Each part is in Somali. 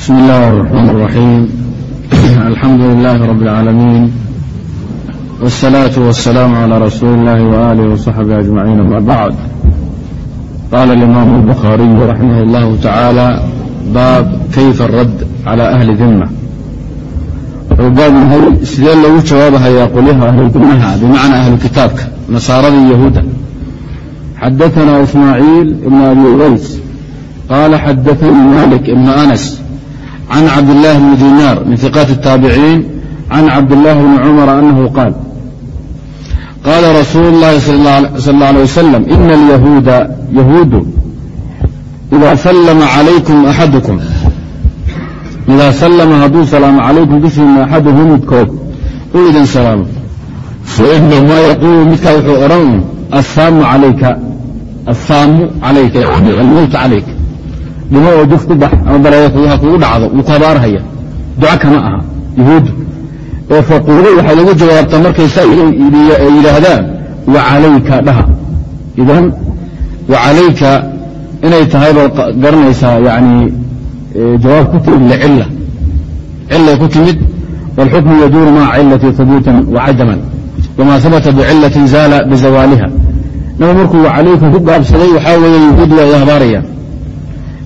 بسم الله الرحمن الرحيم الحمد لله رب العالمين والصلاة والسلام على رسول الله وآله وصحبه أجمعين أما بعد قال الإمام البخاري رحمه الله تعالى باب كيف الرد على أهل ذمة وباب هل سيدي لو جوابها يا أهل ذمها بمعنى أهل كتابك نصارى يهودا حدثنا إسماعيل بن أبي ويس قال حدثني مالك بن أنس can cabdالlahi bni dinaar min iqaati الtaabiciin can cabdالlahi bni cumara anahu qaal qaala rasuulu اllahi sal اlه alيه wasalam ina alyahuuda yahuudu ida sallama calaykum axadukum idaa sallama hadduu salaamo calaykum dushiina axaduhu midkood uu idin salaamo fainahu maa yaquulu midkaa wuxuu odhan assaamu calayka assaamu calayka almowt calayka dhimo oo duf ku bax ama baleeyo ha kugu dhacdo wuu ku habaarhaya duca kama aha yahuuddu ee faquulu waxay lagu jawaabtaa markay saa yidhaahdaan wa calayka dhaha. Idan wa calayka inay tahay baad garanaysaa yani jawaab ku timid licila cilay ku timid wاlxukmu yaduuru maca cilati habuutan wacadaman wama habata bicilatin zaala bizawaaliha naba markuu calayka ku gaabsaday waxaa weeye yahuudi waa habaarayaan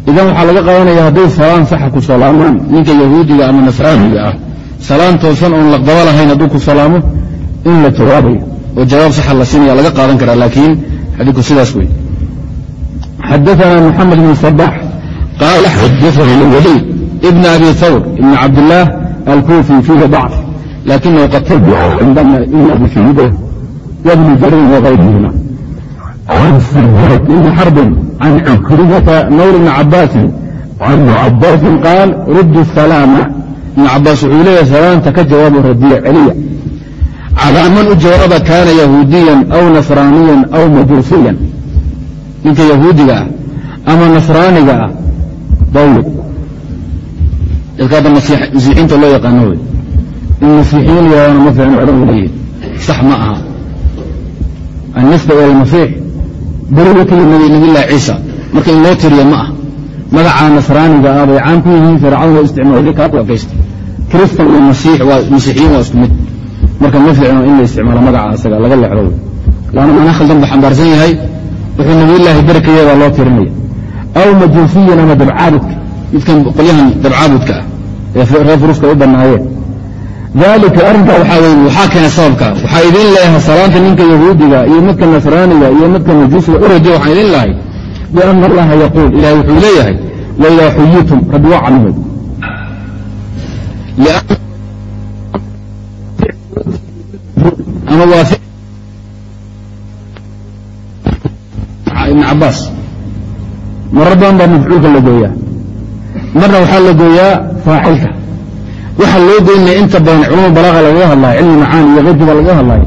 idan waxaa laga qaadanaya hadday salaan saxa ku salaamaan ninka yahuudiga ama nasraaniga ah salaan toosan oon laqdaba lahayn hadduu ku salaamo in la jawaabayo oo jawaab saxa la siinaya laga qaadan karaa laakiin xadiiku sidaas wey xadaana mxamed bn sabax qaala xadaana waliid ibn abi hawr ibn cabdillaah alkufi fiihi dacf lakinahu qad tabica cindana ibn abi shayba wabni jarin wغayrihima can sirhat ibni xarbin can cikrimata mawla bni cabaasin can ibni cabaasin qaal ruddu salaama ibn cabaas wuxuu leeyahay salaanta ka jawaabo radiya celiya calaa man u jawaaba kaana yahuudiyan aw nasraaniyan aw majuusiyan ninka yahuudiga ah ama nasraaniga ah dawlad dadka hadda masiixiinta loo yaqaano wey in masiixiyiin yahana yimid nabilahi ciisa. Marka in loo tiriyo ma ah magacaa nasraaniga ah bay caan ku yihiin fircawna isticmaalay kaa ku ekaysta kristan iyo masiixiyiin waa isku mid. Marka ma fiicno in la isticmaalo magaca asaga laga leexdo laana mana khaldan xambaarsan yahay. Wuxuu nabiyulaahi barkaya loo tirinaya. Aw majuusiyan ama dabcaabudka. Midkan qolyahan dabcaabudka ah ee reer furuska u bannaayeen dalika arrinkaa waxaa wey waxaa keena sababka. Waxaa idin leeyahay salaanta ninka yahuudiga iyo midka nasraaniga iyo midka majuusiga u radiya waxaan idin lahay biana allaha yaquul. Ilahay wuxuu leeyahay waidaa xuyitum rabbi waa waa ibn cabaas marar badan baa mafcuulka la gooyaa. Marna waxaa la gooyaa faacilka waxaa loo goynaya inta badan culama balaaqa lagaga hadlayo cilmi macaan iyo keyrkiba lagaga hadlayo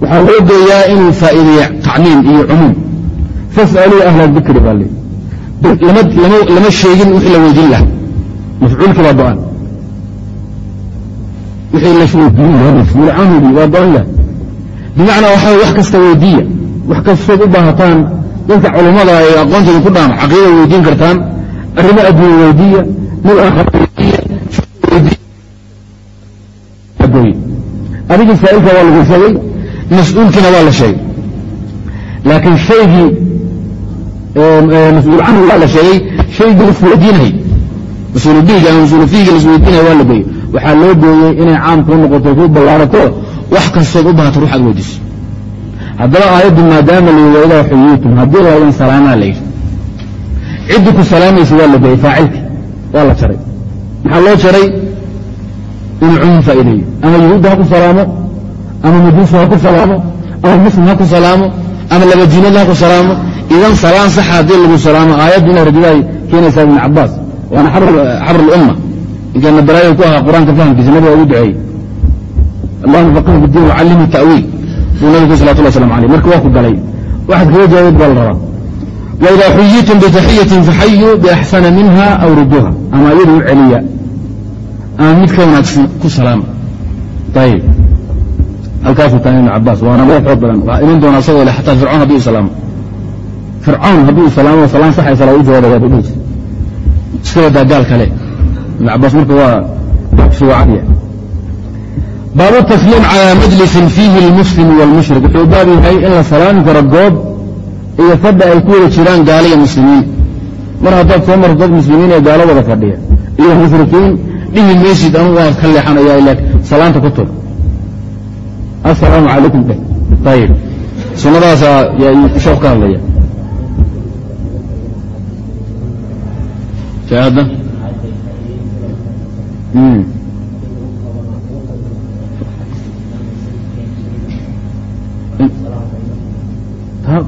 waxaa loo gooyaa inuu faa'iideeya tacmiim iyo cumuum. Fas'aluu ahla dikri baa le lama sheegin wixii la weydin laha mafcuulkii baa go-an wixii la sheegmulcamudi waa go-an yahay bimacnaa waxaa wax kasta weydiiya. Wax kastood u baahataan. Dadka culammada ay aqoonteeda ku dhaama caqiidada weydiin kartaan. Arrimo adduunya weydiiya mid aakhara weydiiya adigii saa'ilka waa lagu sheegay mas'uulkiina waa la sheegay. Laakiin shaygii mas'uul canhu waa la sheegay shaygii laisweydiinayay mas'uulu bihiga ama mas'uulu fihiga laisweydiinaya waa la geeyey waxaa loo gooyey inay caam kuu noqoto kuu ballaarato wax kastood u baahato ruuxaad weydiiso haddaba aayaddu maadaama layidhi waidaa xuyiitum haddii laydin salaamaa la yidhi ciddii ku salaamaysa waa la geeyey faacilka waa la jaray. Maxaa loo jaray inuu cumuum faa'iideeyo ama yahuudda ha ku salaamo ama majuusu ha ku salaamo ama muslim ha ku salaamo ama labadiinada ha ku salaamo idan salaan saxa haddii lagu salaamo aayaddu radidaay keenaysaa ibn cabaas waana xabr lumma ninkeena balaaya ku ahaa qur'aanka fahamkiisa nabiga ugu duceeyey allahuma faqih bidiin wacallimhu ta'wiil buu nabigu salawatullah waslamu aleyh marka waa ku galay waxaad kaga jawaabid baa la rabaa waidaa xuyitum bitaxiyatin faxayuu biaxsana minha aw ruduuha ama iyadu u celiya ama mid ka wanaagsan ku salaama ayib halkaasuu tahay ibn cabaas waana loo xoog badan. Waa iman doona asagoo le xataa fircoon hadduu islaamo fircoon hadduu islaamo salaan saxaysa lagu jawaabaya bay dhihi iska wadaa kale. Ibn cabaas marka waa fiicanya baabu tasliim calaa majlisin fiihi lmuslimu wاlmushrik wuxuu baab yahay in la salaami karo goob iyo fadha ay ku wada jiraan gaalo iyo muslimiin. Mar haddaad soo marto dad muslimiin ee gaalo wada fadhiya iyo mushrikiin dhihi maysid anugu waan ka leexanaya ila salaanta ku tur. Asalaamu calaykum. Dheh ayib sunnadaasaa sheekh ka hadlaya. Shahaada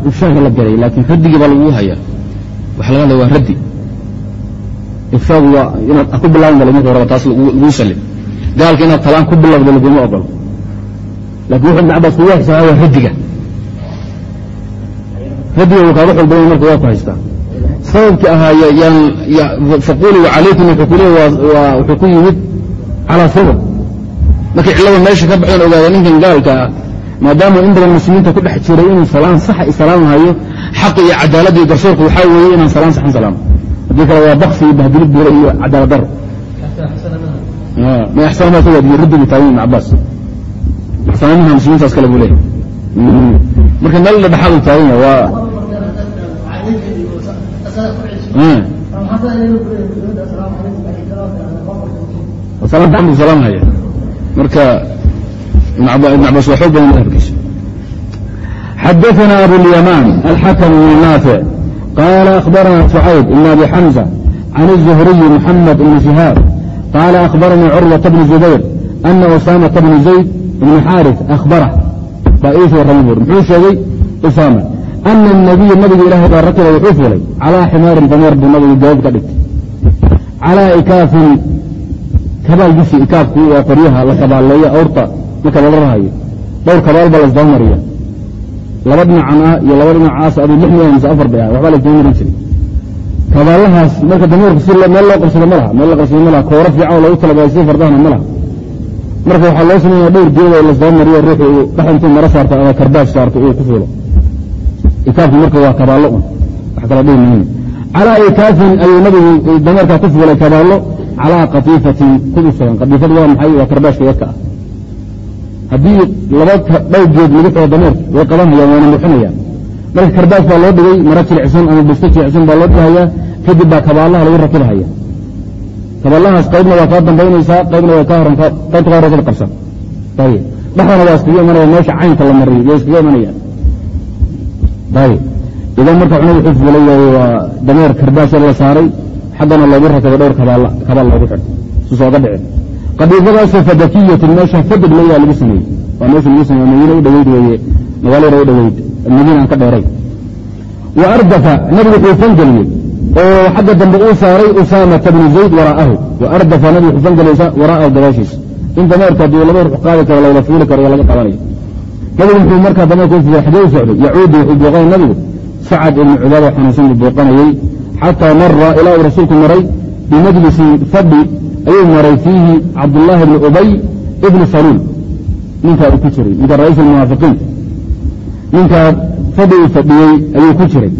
ifshaaga la galay laakiin raddigii baa lagu hayaa. Waxa laga hadlaya waa raddi ifshaagu waa inaad ku bilaaban bal marka gaalka inaad talaan ku bilowdo laguma ogolo laakiin wuxuu ibn kugu xisaaba waa raddiga raddiga wuu kaaga xog badan marka waa ku haystaa. Sababkii ahaa faquluu calaykum wuxuu ku wuxuu ku yimid calaa sabab. Markay cillada meesha ka baxeen ogaada ninkan gaalka ah maadaama in badan muslimiinta ku dhex jiray inuu salaan saxa islaamhayo xaq iyo cadaalad iyo garsoorku waxaa weeye inaan salaan saxan salaamo haddii kale waa baksi bahdili buura iyo cadaalad daro aaaain abaas maxsanamaha muslimiintaas kale buu leeyahy marka meel dhadhexaadu taaganya waa hmm. salaam salaamhaya marka ibn cabaas waa xoog badan madhabkiisa. Xadaثna abu اlyamaan alxakm bn naafic qال أخبرna سعيد بن أبي حمزة عن الزهري محمد بن شهاaب qال أخبرني cروة بن زبير أن أسامة بن زيد بن xاrث أخبره baa ii soo warramay bur muxuu sheegay usaama ana النabiya nabiga ilahay baa rakiba wuxuu fulay calىa ximaarin dameer buu nabigu gabob ka dhigtay calىa ikaafin kabaalgiisi ikaafku waa qoryaha la kabaalleeyo awrta marka laba dhinacan ah iyo laba dhinacaas aduu lix miya mise afar bay ah waxbaa lasdaba marin jiray kabaalahaas marka dameerku si meel loo qabsado ma meel la qabsado ma kooro fiican oo lagu talagalay si fardahana ma laha. Marka waxaa loo sameeya dhowr geed oo lasdaba mariyo ruuxu uu dhex intuu maro saarto ama karbaash saarto uu ku fuulo. Ikaafku marka waa kabaallo un wax kala dhihi mayn calaa ikaafin ayuu nabigu dameerkaa ku fuulay kabaallo calaa katiifatin kudu sugan. Waa maxay? Waa karbaashka yarka ah haddii laba dhow geed lagu xiro dameerka way qabanhayaan waana muxinayaan marka karbaash baa loo dhigay maro jilicsan ama busto jilicsan baa loo dhigayaa kadib baa kabaallaha lagu rakibahaya kaballahaas qaybna waa kaa dambaynaysaa qaybna waa ka horan qaybta ka horeysa qabsan. Ayib dhexdana waa iskaga imanaya meesha caynka la mariyo way iskaga imanayaan ayib idan marka cunadu wuxuu waa dameer karbaasha la saaray xaggana loogu rakabo dhowr kabaal loogu xidho susooga dhicin qadiifadaasoo fadakiyatin meesha fadeg leeyaa lagu sameeyey waa meesha lagu sameeye madiina u dhoweyd weeye magaalo yara u dhoweyd madiina aan ka dheeray. Wa ardafa nabigu wuxuu fangeliyey oo xagga dambe uu saaray usaamata bnu zayd waraa'ahu wa ardafa nabigu wuxuu fangeliyey waraa'ahu gadaashiisa in dameerka haddii laba ruux qaadi karo lawada fuuli karo laga qabanayo nabigu muxuu markaa dameerka u xagee u socday. Yacuudu wuxuu booqanay nabigu sacad ibnu cubaada xanuunsan buu booqanayey xataa mara ilaa uu rasuulku maray bimajlisin fadhi ayuu maray fiihi cabdulaahi bni ubay ibni saluul ninkaa uu ku jiray ninka ra'iis almunaafiqiin ninkaa fadhi uu fadhiyey ayuu ku jiray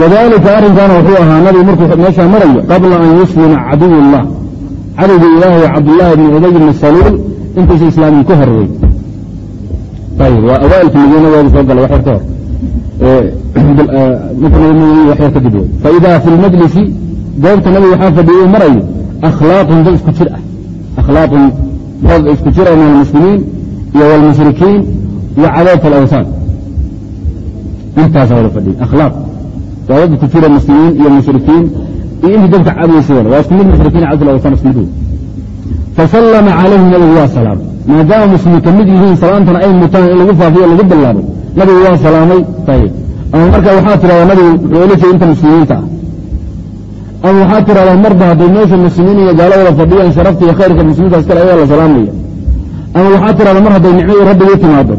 wadalika arrinkaana wuxuu ahaa nabigu markuu meeshaa marayo qabla an yuslima caduw اllah cadowga ilaahay cabdulaahi bni ubay ibni saluul intuusa islaamin ka horwey ayb waa awaailka madiinadooda soo gala wax ka hor wax yar kadib wey fi lmajlisi goobta nabiga waxaa fadhiyey marayo akhlaaqun dad isku jir ah. Akhlaaqun dad isku jira min almuslimiin iyo wاlmushrikiin iyo cadaabt alawsaan intaasa wada fadhiya akhlaaq. Waa dad isku jira muslimiin iyo mushrikiin. Iyo intii dadka caabudaysadana waa isku mushrikiin cadaabt alawsaan isku mid fasallama calayhim nabigu waa salaam. Maadaama muslimiin ka mid yihiin salaantana ay mutaan in lagu faafiyo lagu bilaabo nabigu waa salaamay ayib ama marka waxaa tidhahdaa nabigu wuxuu ula jeeda inta muslimiinta ah ama waxaa tidhahdaa marba hadday meesha muslimiin iyo gaalo wada fadhiyaan sharafta iyo khayrka muslimiintaas kale ayaa la salaamaya. Ama waxaa tidhahdaa mar hadday rabbiga u timaado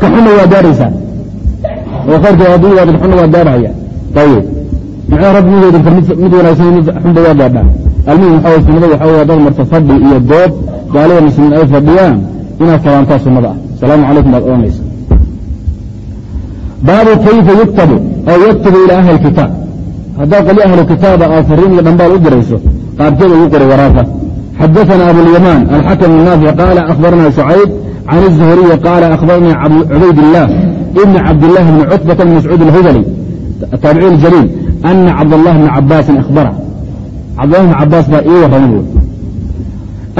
ka xuna waa gaadhaysaa oo khayrka hadduu yimaado ka xuna waa gaadhaya. Ayib nicmo rabbi mideedinka mid wanaagsan mid xunba waa gaadhaa. Almuhim waxaa way sunnada waxaa way haddaad marto fadhi iyo goob gaalada muslimiin ay fadhiyaan inaad salaamtaa sunnada. Ah asalaamu calaykum baad odhanaysa baabu kayfa yuktabu aw yaktubu ilaa ahli kitaab haddaad qoli ahlu kitaaba aad fariin iyo dhambaal u dirayso qaabkeeda ugu qoray waraaqda xadaثna abulyamaan alxakm الnaafic qaala akhbarna شhucayb can الزhriyi qaala akhbarnii cubaydالlah ibn cabdالlah bn cutbata bn mascuud اlhudli taabici اljaliil ana cabdالlah bna cabaasin ahbara cabdullah bn cabaas baa ii warrama bu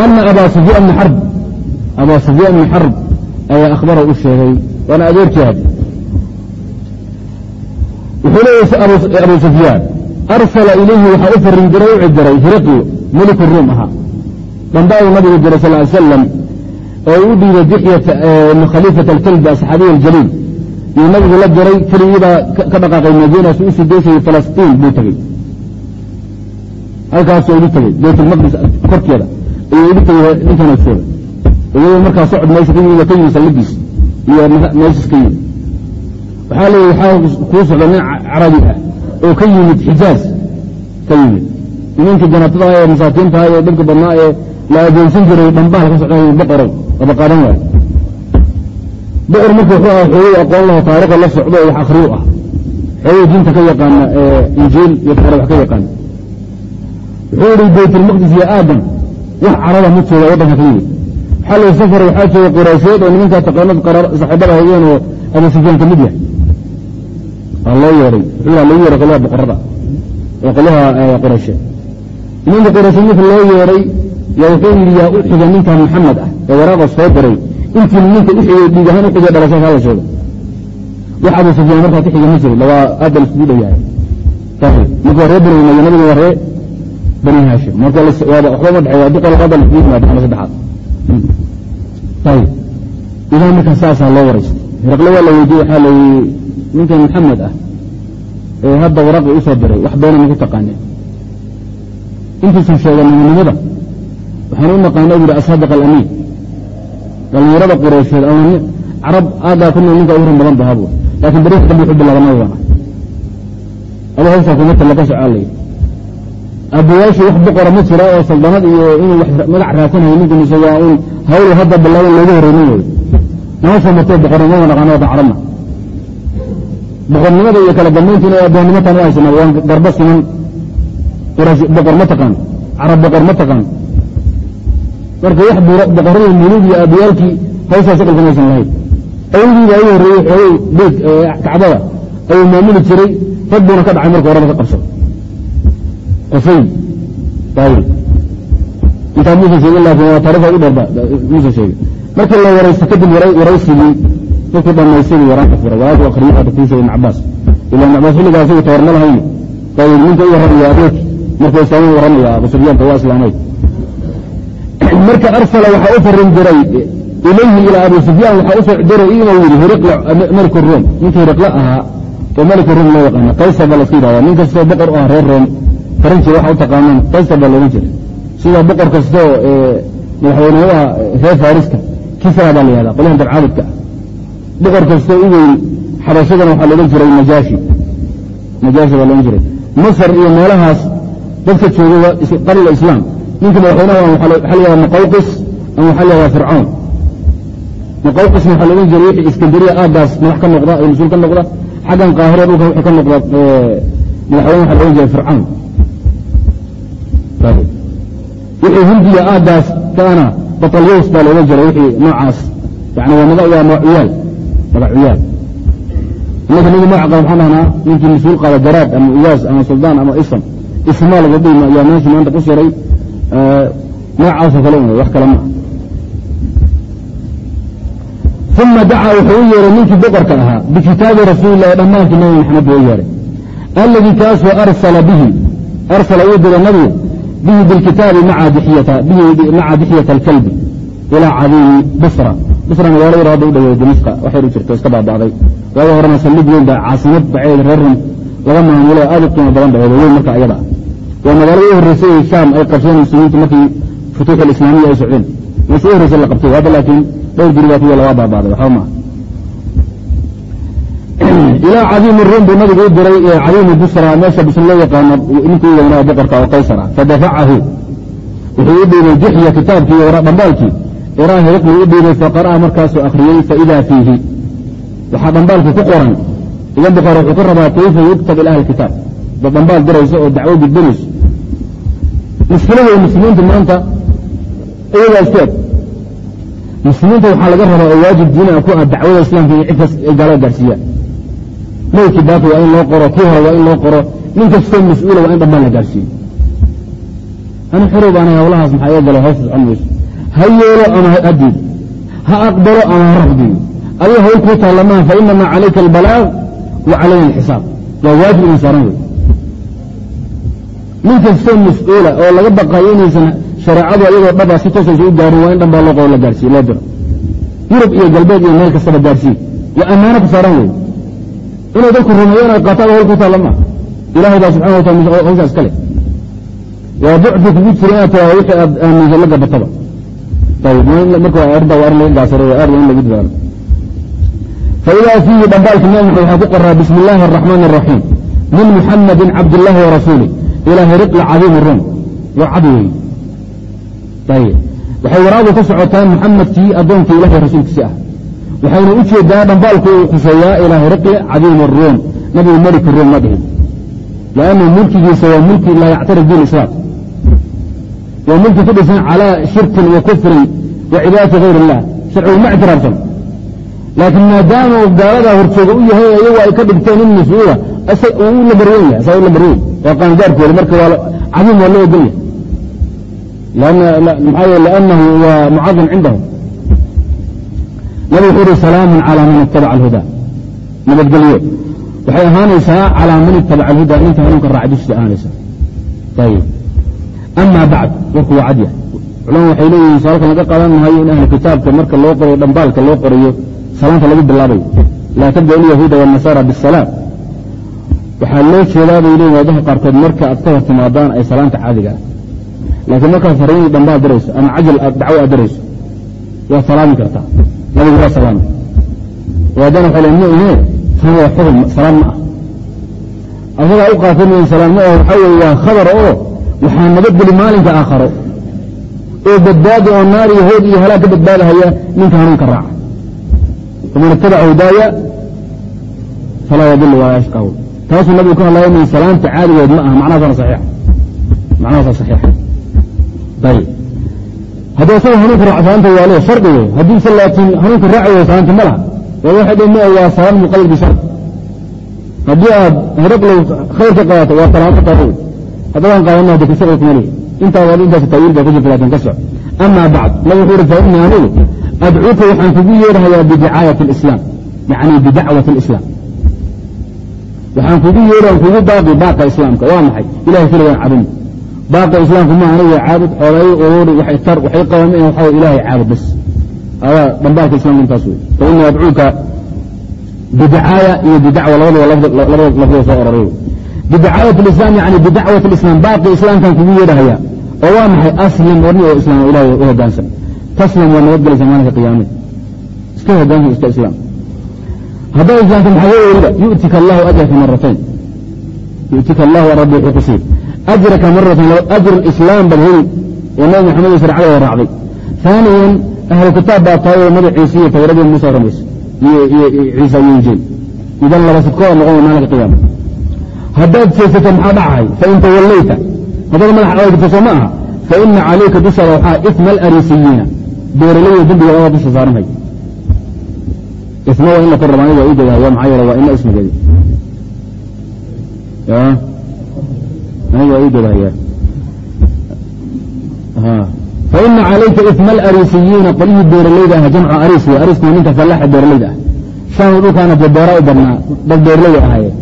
ana aba sufyaan bn xarb aba sufyaan bn xarb ayaa akhbara u sheegay waana adeerkeed wuxuu leeyahy abu sufyaan arsala ilayhi waxaa u farin diray u cidiray hiraqi meliku ruum ahaa dambaauu nabigu diray sal ly slam oo u dhiibay dixyat ibn khaliifat alkalbi asaxaabiy aljaliil yuu nabigu la diray keligiibaa ka dhaqaaqay madiina su u sii geysayay falastiin buu tegey halkaasuu igu tegey baytulmaqdis korkeeda ayuu igu tegey ninkan jooga iyadoo markaa socod meesha ka yimid ka yimid salligiis iyo meeshis ka yimid waxaa leeya waxaa kuu socda nin carabi ah oo ka yimid xijaaz ka yimid. Nimankii janaatada ee masaakiintaha ee dhanka badnaa ee la adeegsan jiray dhambaal ka socda boqorow aba qaadan waayo boqor marka wuxuu aha xoogay aqoon laho taariikho la socdo oo wax akhriyu ah. Xoogay diinta ka yaqaana ee injiil iyo taare wax ka yaqaana wuxuu yihi baytulmaqdis iyo aadam wax caraba ma jooga waddanka ka yimid. Waxaa la safar waxaa jooga quraysheed oo nimankaa taqaanad saxiibada hayeen oo abu sufyaan ka mid yahay. Waa loo yeehay wuxuu lagu yeehay qolyaha boqorada. Oo qolyaha quraysheed nimanka quraysheed marka loo yeehay yaa wuxuu yidhi yaa u ninkan maxamed ah ee waraaqa soo diray. Intii ninka u dhiig ahaan u xigay dhalasha hala sheega wax abu sufyaan markaa ka ma jiro lawaa aada laiskugu dhow yahay. Marka ree bani nabiga waa ree bani haashim. Marka waxba ma dhexeeya haddii qolka hadda laiskugu yimaado ama saddexaad. Ayib idaa marka saasaa loo waraystay hiraqle waa la weydiye waxaa la yii ninkan maxamed ah ee hadda waraqi u soo diray wax beena maku taqaaneen intuusan sheegan nimanimada waxaan u naqaana bu hi asadiq alamiin dhallinyarada qureysheed ama carab aaggaa ku nool ninka ugu rin badan bahabu laakiin beriha dambe wuxuu bilaaba nabigana aba hawshaa kuma talla ka socaa layi aabbayaashii wax boqora ma jira oo saldanad iyo inuu magac raadsanayo ninku mise un hawlu hadda bilaaban looga horeynin wey soo martee boqornimada naqaano wada carabna. Boqornimada iyo kala dambaynta ina adoonnimo taan u haysana waan garba siman. Boqor ma taqaan carab boqor ma taqaan. Marka wax boqorada mulug iyo aabbayaalkii hawshaa shaqalka maysan lahayn awgiibaa u horreeyey xoogay beyt kacbada. Ayuu maamuli jiray rag buuna ka dhacay marka horaba ka qabsado qusayn daawil intaa muusan sheegin laakiin waa taarifa u dheerba muusan sheegin markii la waraysto kadib waraysigii markuu dhamaysadii waraanka furay waraanku akhriyo sheegay ibn cabaas ila cabaas xilligaa isagu tawarma lahayn. Ninka u warramaya adeerki markuu islaamada warramaya abu sufyaanka waa islaamay. Marka arsala waxaa u farin diray ilayhi ilaa abu sufyaan waxaa u soo diray inuu yidhi hiriqla malik ruum ninkii hiriqle ahaa oo malik ruum loo yaqaana qaysar baa yidhahda nin kastoo boqor u ah reer room faranji waxa u taqaanaan qaysar jiray. Sida boqor kastoo madaxweynehada reer fariska kisra baa la yihahda qolyahan dabcaabudka ah. Boqor kastoo u weyn xabashadana waxaa looga jiray najaashi. Najaashi baa looga jiray. Masar iyo meelahaas dadka jooga qabla islaam. Ninka madaxweynaha waxaa la maqawqis ama waxaa la yahada fircawn. Waxaa loogan jiray wixii iskandariya aagaas madax ka noqda ee mas'uul ka noqda. Xaggan qaahira dhulka wixii ka noqda madaxweyne waxa loogan jiray fircawn. Wixii hindiya aagaas kaana batalyaws baa loogan jiray wixii noocaas yani waa magacuyaal magacuyaal innaka nigi magac qaba maxaan dhahnaa ninkii mas'uul qaada garaad ama ugaas ama suldaan ama isam ismaa laga ayaa meesha maanta ku siray noocaasoo kale un wax kale ma. Uma dacaa wuxuu u yeeray ninkii boqorka ahaa bikitaabi rasuulilahi dhammaankii nabi maxamed buu u yeeray. Alladii kaasoo arsala bihi arsala uu diray nabigu bihi bilkitaabi maca dixyata alkalbi ilaa cadiimi basra basra magaalo yar hadda u dhaweey dimashqa waxay u jirto iska baaba'day waaga horena saldhig weyn baa caasimad baceed reer rum laga maamulo aad u qiimo badan baheed weyn marka ayada waa magaalada u horreysay ee shaam ay qabsadeen muslimiintu markii futuux alislaamiya ay socdeen meesha u horreysay la qabtay hadda laakiin dhowr guri baa ku yaalla waa baabaaday waxba maaha ilaa cadiimi ruum buu nabigu u diray cadiimi busra meesha busra loo yaqaano ninkii weynaa boqorka oo qaysar ah fadafacahu. Wuxuu u dhiibay dixya kitaabkii dhambaalkii iraa hiriqli u dhiibay faqara'a markaasuu akhriyey faidaa fiihi. Waxaa dhambaalkii ku qoran. Idan boqor wuxuu ka rabaa kayfa yuktab ila kitaab? Dad dhambaal dirayso oo dacwo gudbinayso. Mushkilada muslimiinta maanta iyagaa isku muslimiinta waxaa laga rabaa oo waajib diina ku ah dacwada islaamka iyo cidkaas ay gaalada gaarsiiyaan mawkii baaqi waa in loo qoro kii hore waa in loo qoro. Nin kastoo mas'uula waa in dhammaan la gaarsiiyo. Ani xorow baanay hawlahaas maxaa iga galo hawsha socon mayso ha yeelo ama ha diido ha aqbalo ama ha rafdiyo adiga hawl kuu taallamaha fa inamaa calayka albalaaq wa calayna alxisaab. Waa waajib inan saaran wey nin kastoo mas'uula oo laga baqayo inaysan shareecadu ayagoo dhaba si toosaysa u gaarin waa in dhan baa loo qoro la gaarsiiye loo diro. Yurub iyo galbeed iyo meel kastaba gaarsiiye waa ammaano ku saaran wey inay dadku rumeeyaan ay qaataan hawl kuu taalla maa ilahay baa subxana watala hawshaa iska leh. Waa bucdi kugu jira inaad tiraa wixii aad aaminsa la gabataba. Marka arrinta waa arrin laga gaasaro aad in lagu dadaalo faidaa fiihi dhambaalka maxamed waxaa ku qoraa bismi illaahi araxmaan araxiim min muxamadin cabdillaahi warasuulih ilaa hiriqla cadiim rum waa cad wey waxay waraadu ku socotaa muxamedkii addoonkii ilahay rasuulkiisi ah waxayna u jeedaa dhambaalku uu khuseeyaa ilaa hiriqle cadiim aruum nabigu melik ruum ma dhihin. Lannu mulkigiisa waa mulki laa yactarif bi islaam waa mulki ku dhisan calaa shirkin wa kufrin wa cibaadati hayr illah sharcigu ma ictiraafsan laakiin maadaama gaaladaa horjooga u yahay iyagu ay ka dhigteen in mas'uula uu la barwen yahay saa u la barwen waa qaangaarkooda marka waa cadiim waa loo ogol yahay. Maxaa yee liannahu waa mucadim cindahum nabi wuxuu uhi salaamun calaa man itabaca alhuda nabadgelyo waxay ahaanaysaa calaa man itabaca alhuda ninka hanuunka raaca dushiisa ahaanaysa. Ayib ama bacd warku waa cadya culama waxay leeyihiin saalkan laga qaadan mahayo in ahlu kitaabka marka loo qorayo dhambaalka loo qorayo salaanta lagu bilaabayo. Laa tabda ilyahuuda wاnasaara bisalaam waxaa loo jeedaa bay leeyihiin waadaha qaarkood marka aad ka hor timaadaan ay salaanta caadiga ah. Laakiin markaad fariin dhambaad dirayso ama cajal aad dacwo aad dirayso waad salaami kartaa nabigu waa salaami waadana waxay leen mu'mine tan waa xukun salaam ma ah asagaa u qaatanayen salaam ma ah waxaa weye waa khabar oo waxaa nabadgeli maalinka aakharo oo badbaadi oo naar iyo hood iyo halaag ka badbaadahaya ninka hanuunka raaca faman itabaca hudaaya falaa yadil walaa yashqaw taasuu nabigu ka hadlaya min salaamta caadigeed ma aha macnahaasana saxiixa macnahaasa saxiixa ayib haddii asaga hanuunka raaca salaanta waa le shardi wey haddiise laakiin hanuunka raaci way salaanta ma laha waa waxay dhi ma waa salaam muqalid bishar haddii aad hiraqlow khayr ka waa salaamo taaro haddabaan qaadana hada kasaqay kuma intaa waad intaas taawiil baa ku jirta ka soc ama bacd nabi wuxuu uri fa anigu adcuuka waxaan kugu yeedhayaa bidicaayati alislaam yacni bidacwati alislaam. Waxaan kugu yeedhan kugu baaqi baaqa islaamka waa maxay? Ilahay keligaan cabin baaqa islaamku ma aniga caabud xoolay ururi waxay tar waxay qabaan in waxa ilaahay caabud bas. Adaa dhambaalka islamka intaas wey. Fa ini adcuuka bidicaaya iyo bidacwa labadaba labada lafdoo soo ororay bidicaayat lislam yani bidacwat lislam baaqi islaamkan kugu yeedhahaya oo waa maxay? Aslim warni oo islaam ilahay u hogaansan taslam waa nabadgelaysa maalinka qiyaamada iska hogaansan iska islaam. Haddaa islaamka maxaa weliba yu'tika allahu ajraka maratayn yu'tika allahu rabbi wuxuu ku siin ajraka maratan ajr islaam bad heli oo nabi maxamed iyo sharcadooda raacday ثaaniyan ahlu kitaab baa tahay oo nabi ciise iyo tawradii muuse ramayso iyo ciisa iyo injiil idan laba sidkooda noqon maalinka qiyaama haddaad jeesato maxaa dhacahay fain tawallayta haddaad madaxa aagto ma aha faina calayka dushaada waxaa isma alariisiyiina beeralayda dembiga adaa dusha saaranhay isma waa in la kor raba aniga waa ii godahaya maxaa yeele waa ina ismigeedi waa ii godahaya faina calayka isma alariisiyiina qolyihii beeralayda ah jamcu ariis wey ariisku waa ninka fallaxa beeralayda ah. Shaanu dhulkaana dee beera u badnaa dad beeralayda ahaayeen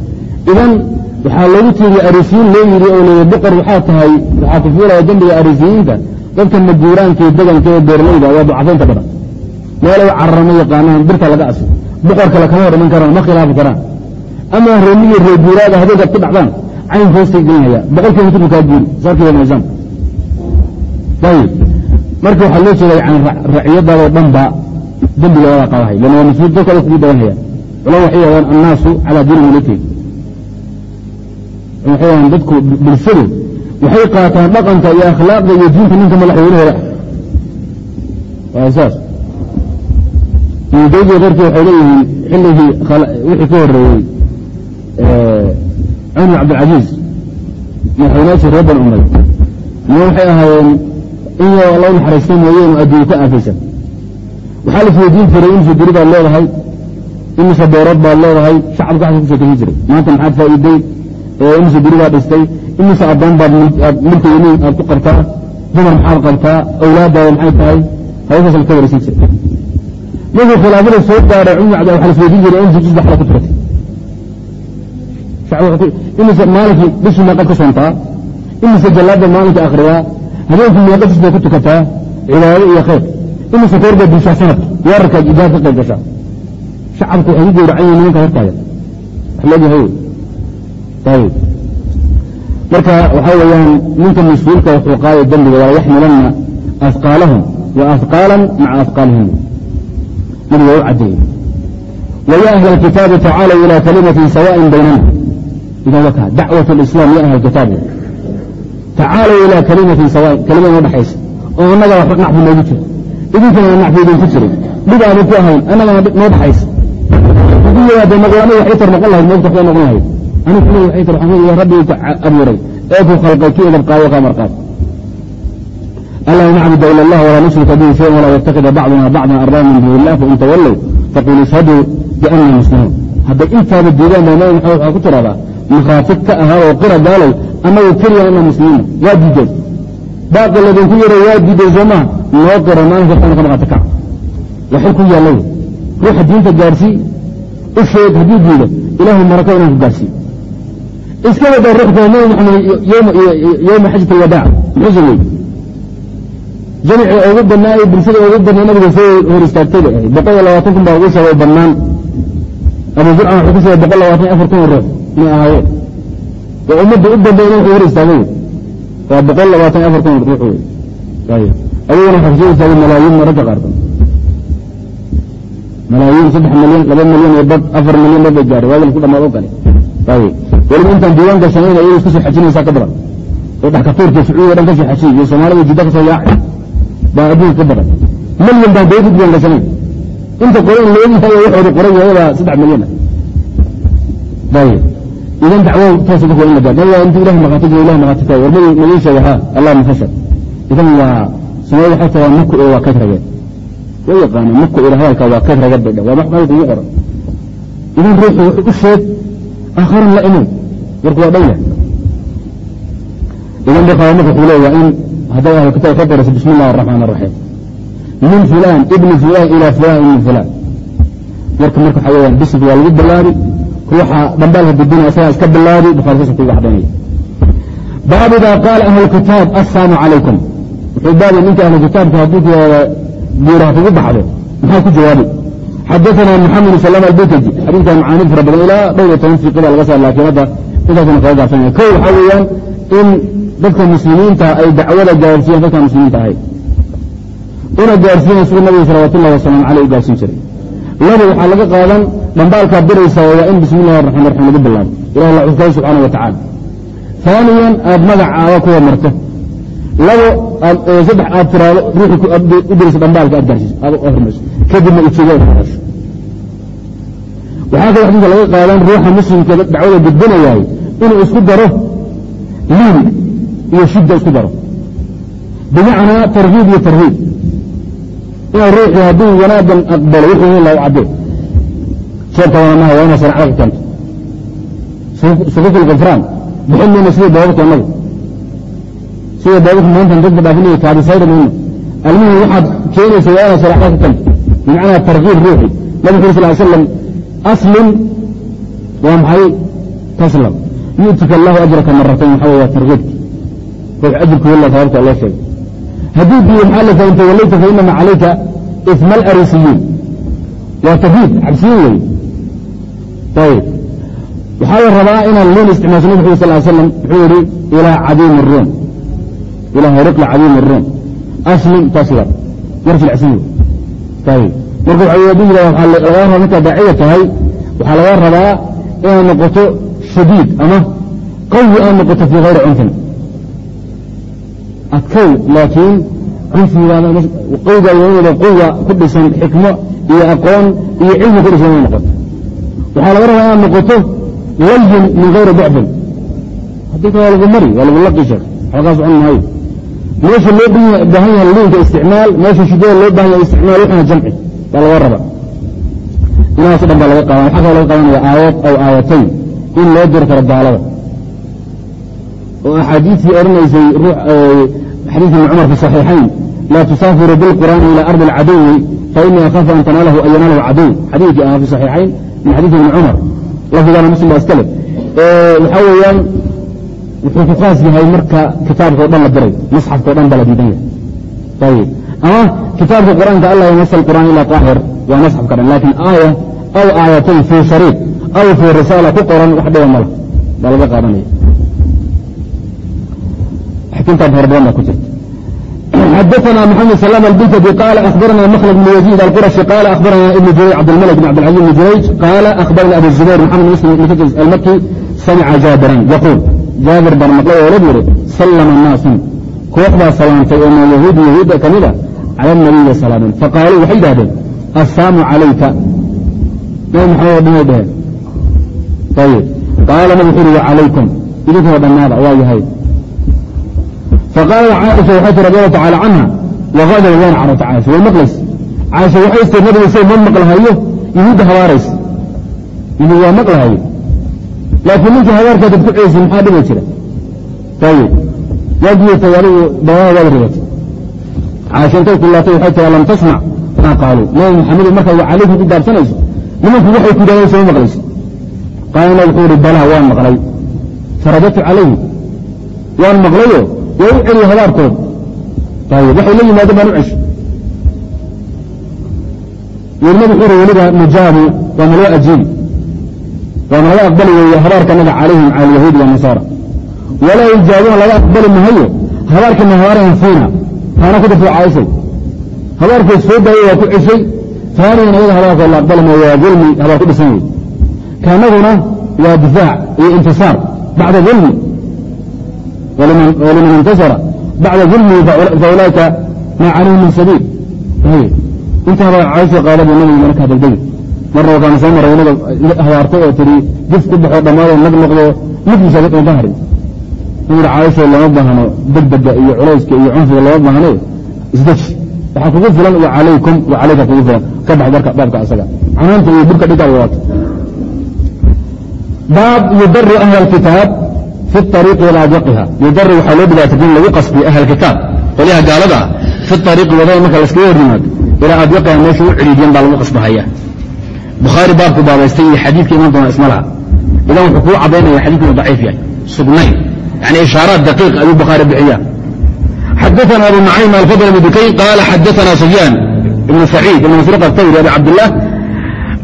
idan waxaa loogu tiiriye arisiyiin loo yidhi oo leeya boqor waxaa tahay waxaa ku fuulaya dembiga arisiyiinta dadka majuuraanka iyo deganka ee beeralayda waa ducafaynta badan. Meelay cararama yaqaanaan birta laga asi boqorka la kama hor karaan ma khilaafi karaan. Ama reemiyo reeguuraada habeenkaad ku dhacdaan cayn hoostay gelinaya boqolkiiba mitirku kaa guuri saarkiiba maysaan ayib marka waxaa loo jeeda yani raciyadaadoo dhan ba dembigooda qabahay lan waa mas'uul dadka kugu dabanhaya culama waxay yidhahdaan annaasu calaa diini military waxay yidhahdaan dadku bulshadu waxay qaataan dhaqanka iyo akhlaaqda iyo diinta ninka madaxweynahooda waa saas dawdiga qayrkii waxay leeyihiin xilligii wixii ka horeeyey cumar cabdilcaziiz madaxweynaashii reer ban umay nima waxay ahaayeen iyoo loo naxariista mooyeen adduunye ka aafaysan waxaa la isweydiin jiray imise guri baad leedahay imise beerood baad leedahay shacabka waxaas ku sheekayn jiray maanta maxaad faa'iiday imise guri baad dhistay imise adoon baad milka yemiin aad ku qabtaa dumar maxaad qabtaa awlaadaada maxay tahay hawshaas la ka waraysan jiray markuu khilaafada soo gaadhay cumar waxa la isweydiin jiray imise juz baxla ku turatay imise maalinkii bishii meeqaad ka soontaa imise jallaadda maalinka akhriyaa habeenkii meeqa juz bay ku tukataa cibaado iyo khayr imise koor baad dishaa sanadka weerarkaad ijaab ka qayb gashaa shacabku waxay ku gowracan yihiin nimanka hortaaya wax leegyahay ayib marka waxaa weeyaan ninka mas'uulka wuxuu qaadaya dembiga walaa yaxmilanna afqaalahum wa afqaalan maca afqaalihim nabiga u cadeeyey waya ahla alkitaabi tacaalow ila kalimatin sawaaءin baynana idawata dacwat islam ya ahl kitaabia tacaalow ilaa kalimatin sawa kalimada udhaxaysa oo annaga nacfu noogu jiro idinkana nacfu idinku jiray dhibaanu ku ahayn annagana noo dhaxaysa igu yaade maqlaamada wax itar noqon lahayd moogta waxbay noqon lahayd anigu kuleey wax waxaan leeyahay rabbigii ku abuuray ee khalqay ki edab qaawo kaa marqaad alaa nacbud ila allah walaa nushrika bihi shayan walaa yatakida bacduna bacdan arbaba min duni illah fain tawallow faqul ishaduu bianna muslimuun hadday intaaba diidaan baa maay maxamed waxaa ku tiraahdaa makhaatib ka ahaa oo qira gaalay annagu keliya ana muslimiina waa diideen baaqi ladinku yara waa diideen soo maha noo qira maalinka xana ka maqata ku yaallay ruuxa diinta gaarsii u hadduu diido ilaahay marako inaan ku gaarsiiyo iska wadaa ruux nabi maxamed yowma xajat alwadaac muxuu sameeyey jamicii ugu badnaa ee bulshada ugu badnaa nabiga soo hor istaagtay bay ahayd boqol iyo labaatan kun baa ugu sheegay bannaan. Abu zurcan wuxuu ku sheegay boqol labaatan afar kun oo ruux inay ahaayeen oo ummadda u dambeeyna wuxuu hor istaagay waa boqol labaatan iyo afar kun ruux adiguna waxaa ku soo istaagay malaayiin mararka qaarkood malaayiin saddex milyan laba milyan iyo dad afar milyan dad bay gaaray waagi laku dhamaad oo kale weliba intaan diiwaan gashanayna iyadu isku soo xajinaysaa ka badan oo dhexkatuurka sacuudiga dhan ka soo xajiy iyo soomaalida jidda ka soo yaacay baa adduunka ka badan milyan baan dawladda diiwaan gashanayn inta qoran leegyahay waxooda qoran yahayba saddex milyan ayib idan dacwo taas dadku in la gaar waa inta ilahi maqaatij ilahi maqaatika war madi madin sheega ha allah mafashad idan waa waxay tahay waa maku waa kayd rageen way yaqaaneen maku ila hadalka waa kayd ragad bay dha waa maxmada kugu qoran idan ruuxu wuxuu u sheeg aakharan la imow warku waa dhow yahay idan marka marka wuxuu leeyaa in hadday ahlu kitaab ka qorayso bismi araxmaan araxiim min fulan ibni fulan ilaa fulan ibni fulan warka marka waxaa weyaan bisinka waa lagu bilaabi ruuxa dhambaalka gudbina isagaa iska bilaabi bukhari kuga cadaynaya baabu idaa qaala ahlu kitaab assalaamu calaykum. Wuxuu baabi ninka ahlu kitaabka hadduu guuraha kugu baxdo maxaa ku jawaabi xadaثana maxamed salama albutaji xadiidkan macaani fara badan ilaa dhowr iyo toban baa laga saa laakiin hadda intaasuna kaga gaabsanaya. Ko waxaa weeyaan in dadka muslimiinta ay dacwada gaarsiiyaan dadka muslimiinta ahay. Una gaarsiinaya siduu nabiga salawat ullahi wasalaamu aleyh u gaarsiin jiray. Laba waxaa laga qaadan dhambaalkaad diraysa waa in bismi illahi raxmaan raxiim lagu bilaabo. Ilahi la cuskay subxaana wa tacala aaniyan aad magacaada kuwa marto labo saddex aad tiraado ruuxii u diraysa dhambaalka aad gaarsiiso aad hormayso kadibna ujeeda hadasho waxaa kaloo xadiiska laga qaadan ruuxa muslimka dacwada gudbinayaay inuu isku daro liin iyo shidda isku daro. Bimacnaa tarhiib iyo tarhiib. Inuu ruuxii hadduu wanaagan aqbalo wuxuu in lagu cadde sheerka wanamaha waa inaa sharcada ku keento sukuuk alkufraan bixin mayno sida daababka innagu sida daababka maanta dadka dhaafinaya kaadisayra mayno almuhim waxaad keenaysa waa inaad sharcada ku keento tarhiib ruuxi nabigu uri sal slam aslim waa maxay taslam yu'tika allahu ajraka maratayn waxaa wey waa tarhiibki ruux ajirku walla sababta loo sheegay hadduu diiyo maxaa la fain tawallayta fainama calayka isma alarisiyiin waa tarhiib cabsiyin wey ayib waxaa la rabaa inaan liin isticmaalso nabig uri sal slam wuxuu yihi ilaa cadiimi ruum ilaa horiqla cadiimi ruum aslim taslam war filcsiyo ayib marka waxa laga rabaa markaa daaciya tahay waxaa laga rabaa inay noqoto shadiid ama qawi ay noqoto fii hayri cunfin adkow laakiin cunfigaaqawga wada quwa ku dhisan xikmo iyo aqoon iyo cilmi ku dhisan inay noqoto. Waxaa laga rabaa inaad noqoto layin min hayri dacfin haddii kale waa lagu mari waa lagu laqi sheekh. Xoogaa socon meesha loo baahan yahay liinka isticmaal meesha shidada loo baahan yahay isticmaal wuxuna jamci. Baa laga raba inaaso dhan baa laga qaada waxaa kaloo laga qaadanaya aayad aw aayatayn in loo diri karo gaalada oo axaadiistii odhanaysay xadiidki ibn cumar fi saxiixayn laa tusaafiru bilqur'aani ila ardi alcaduwi fainii akhaafu an tanaalahu an yanaalahu caduw xadiidkii ahaa fi saxiixayn min xadiidi ibni cumar lafdigaana muslim baa iska le waxaa weeyaan wuxuu ku khaas yahay marka kitaabka o dhan la diray masxafka o dhan baa la diidan yahay ayib ama kitaabka qur'aanka allah yamasa alqur'aan ila aahir waa masxafka dhan laakiin aaya aw aayatayn fii shariid aw fii risaala ku qoran wax dhiba mala baa laga qaadanaya xikimtaa fara baa ku jirta xadana mxamed slm albitdi qaala abarana mhlq bn yaziid alqurashi qaala abarana ibn jurayj cabdilmlk bn cabdilcazi bn jurayj qaala abarana abu zubayr mxamed mslim almaki samca jaabiran yaquul jaabir baan maqlay oo la yiri sallama naasun kooxbaa salaamtay oo min yahuud yahuudda ka mida cala nabiyi salaaman faqaaluu waxay yidhahdeen assaamu calayka nabi maxamed oo dhan ay dheheen qaala nabi wuxu uri wacalaykum idinkoo dhammaada waa yahay faqaalat caaisha waxay tii radi allahu tacala canha waqadaba waan cararta caaisha way maqlays caaisha waxay tii nabiga ma maqlahayo yahuudda habaarays yahuud waa maqlahayo laakiin ninkii habaarkeeda ku ceysay maxaa dhiba jira ayib waa giyatay adigu dabaa waad ribatay caasha intay kullaatay waxay tiraa lam tasmac maa qaaluu nabi maxamed markaa wa calaykum ku gaabsanayso nimanku waxay ku yidhahdeen soo maqlayso qaala wuxuu ihi balaa waan maqlay faradatu calayhi waan maqlayo waa u celiya habaarkood. Ayib waxay la yimaadeen baan u ceshay yermadu wuxuu weliba nujaabu waa naloo ajiibi waana laga aqbali weeye habaarka naga calayhim cala alyahuudi wanasaara walaa yujaabuuna laga aqbali mahayo habaarkana habaarahan fiina taana ku caaishay habaarkood soo daayay waa ku ceshay. Taanigan ayaga habaarkood la aqbali maayo waa dulmi habaar ku dhisan wey kaanaguna waa difaac iyo intisaar. Bacda dulmi waliman intasara bacda dulmihi faulaika maa calayhim min sabiil inta habaar caaisha qaada buu nabigu markaa degdegi marna wakaan soo maray inaga habaartay oo tidhi dif ku baxoo dhammaadoo nag noqdo midkiisa ka harin inur caaisho lama baahno degdega iyo culayska iyo cunfiga lama baahne isdeji waxaa kugu filan wa calaykum wa calayka kugu filan ka bax darka baabka asaga canaanta iyo burka dhigtaad wadato baab yudari ahla alkitaab fi ariiqi ila adwaqiha yudari waxaa loo dhibaatay lagu qasbiyo ahla alkitaab qolyaha gaalada ah fi ariiqi waddada marka laskaga hor yimaado ilaa adwaqiha meesha u cidhiidyan baa lagu qasbahaya bukhaari baabku baabaystay iyo xadiidka iman doona isma idan wuxuu kuu cadaynaya xadiidku inuu daciif yahay sugnayn yani ishaaraat daqiiq ayuu bukhaari bixiya xadaثna abu nucaym alfadl bn dukay qaala xadaثna sufyaan ibn saciid ibn masruq athawri abi cabdillah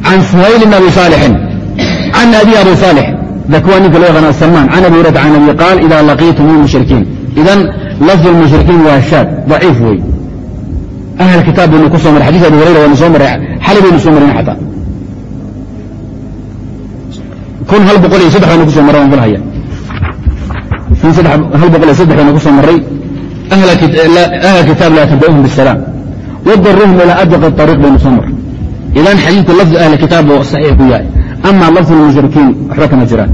can suhayl bn abi saalixin can abi abu saalix dakwa ninka loo yaqaan asamaan can abi hurayra can nabi qaal ida laqiitum lmushrikiin idan lafd lmushrikiin waa shaad daciif wey ahl kitaab baynu ku maray xadis abi hurayra waynu soo maray xalay baynu soo marayna xataa kun hal boqol iyo saddex baynu ku soo marray waan filhaya kun hal boqol iyo saddex baynu ku soo marray ahla kitaab laa tabda'uhum bisalaam wadaruhum ilaa adaq ariiq baynu soo marray idan xadiidku lafdi ahli kitaab buu saxiix ku yahay ama lafdu lmushrikiin waxba kama jiraan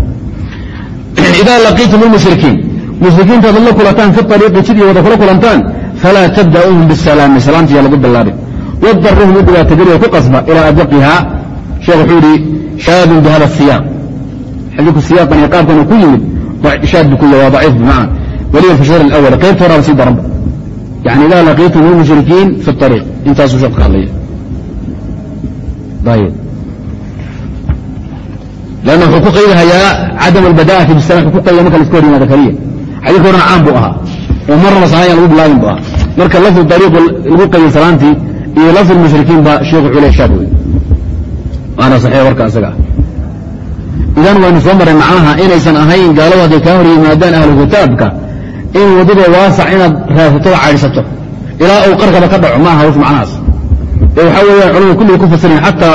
idaa laqiitum lmushrikiin mushrikiintaad la kulantaan fi ariiqi jidii wada kula kulantaan falaa tabda'uuhum bisalaami salaamtiyaa lagu bilaabin wadaruhum u dhibaatageliya ku qasba ilaa adaqihaa sheekh wuxuu yidhi shaadun bihada siyaaq xadiidku siyaaqan iyo qaabkan uu ku yimid shaad buu ku yahay waa daciif bimacna weliba fi alawal qaybta horaaba sii daranba yani idaa laqiitum lmushrikiin fi ariiq intaasuu sheekh ka hadlaya lanna wuxuu ku qaydahayaa cadam albada'ati bisalam ku qaydaya marka la iska hor yimaado keliya xadiidka horena caan buu ahaa oo marnaba salaanyaan lagu bilaabin bu ahaa marka lafdu ariiq lagu qayday salaantii iyo lafdu lmushrikiin baa sheekh wuxuu le shaad wey waana saxiix warka asaga ah idan waynu soo marray macnaha inaysan ahayn gaaladu hadday kaa hor yimaadaan ahlu kitaabka in waddada waasac inaad raadsato oo caydhsato ilaa uu qarkaba ka dhaco ma aha hawsh macnahaas ee waxaa weeyaan culamadu kulliga ku fasirayan xataa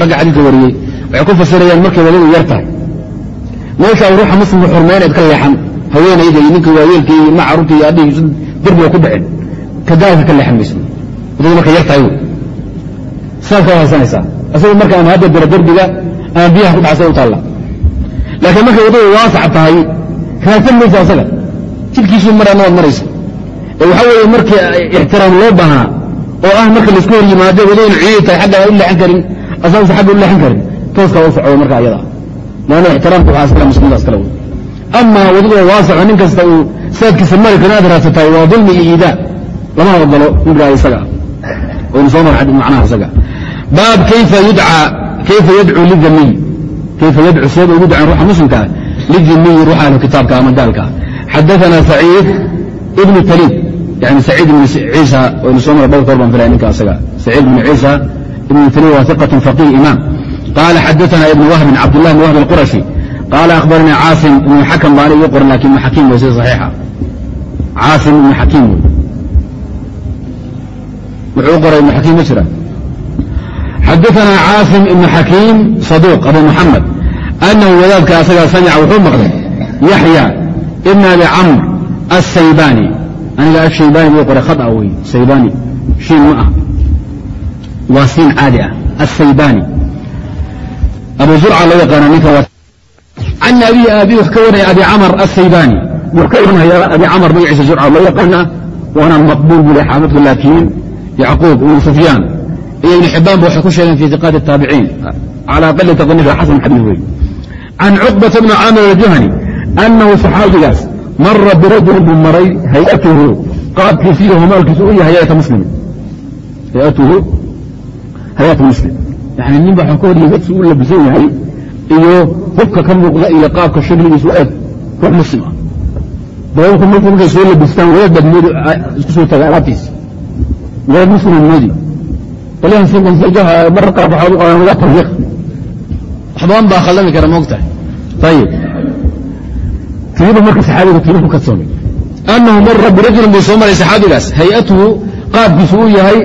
ragga xadiidka wariyey waxay ku fasirayaan markay waddadu yar tahay. Meesha ay ruuxa muslimka xurmeyn eed ka leexan haweenayda iyo ninka waayeelka iyo ma carruurta iyo adhigiisu derbiga ku dhicin ka gaalka ka leexan mayso waddadu markay yar tahay sidaad ka haysanaysaa isagu marka ama hadda dira derbiga ama biyaha ku dhacsa u taalla. Laakiin markay waddadu waasac tahay raadsan maysa asaga. Jidkiisuu marana waad maraysa waxaa weeye markii ixtiraam loo bahnaa oo ah marka la isku hor yimaado wadayn ciidi tahay xagga u leexan karin asaabsa xagga u leexan karin tooskaa u socdo marka ayada. Laanna ixtiraamka waxaa iskale muslimiinta iskale wey amaa wadadoo waasaco nin kasta uu saadkiisa mari karo inaad raadsatahay waa dulmi iyo iidaa lama ogolo imrigaa isaga. Waynu soo mar macnaha isaga. Baab kayfa yudcaa kayfa yadcuu lidamiy kayfa yadcu seeba ugu daceen ruuxa muslimka? Ah ruuxa ahlu kitaabka ama gaalka xadaana saciid ibnu taliib. Yani saciid ibn ciisa waynu soo mara dhowr koor baan filaya ninka asaga saciid ibnu ciisa ibnu taliib waa iqatun faqih imaam qaala xadaana ibnu wahbin cabdullah ibn wahb alqurashi qaala akhbaranii caasim ibnu xakam baana igu qoran laakiin ibnu xakiim wey sida saxiixa caasim ibnu xakiim wey wuxuu qoray ibnu xakiim ma jira xadaana caasim ibnu xakiim saduuq abu muxamed anahu wadaadka asagaa samica wuxuu maqlay yaxya ibn abi camr asaybani aniga ashaybani buu qoray khada wey saybani shiin ma ah waa siin caadi ah asaybani abu zurca loo yaqaana ninka can abi abi wax ka waraya abi camar asaybaani wax ka oranaya abi camar magaciisa zurca loo yaqaana waana maqbuul bule xaafidku laakiin yacquub ibnu sufyaan. Iyo ibnu xibbaanba waxay ku sheegeen fii siqaati taabiciin cala aqali taqniga xasan xadiid wey can cuqbata bni caamir aljuhani annahu saxaabigaas mara birajulin buu maray hayatuhu. Qaabkiisa iyo homaalkiisu u yahay hayata muslim hayatuhu hayat muslim yani nin ba waxaa ka hor yimid si u labisan yahay iyo hubka ka muuqda iyo qaabka shakligiisu eg ruux muslim ah. Dabanku marku markay soo labistaan wadaad baad moodi isku soo taga alaabtiis wadaad muslim moodi. Qolyahan sinkansajaha marar qaar waxaad u qabaan wadaad tariiq waxbadan baa khaldami kara moogtahay ayib tiiba marka saxaabiga tiiba ku kadsoomay annahu mara birajulin buu soo maray saxaabigaas. Hayatuhu qaabkiisu uu yahay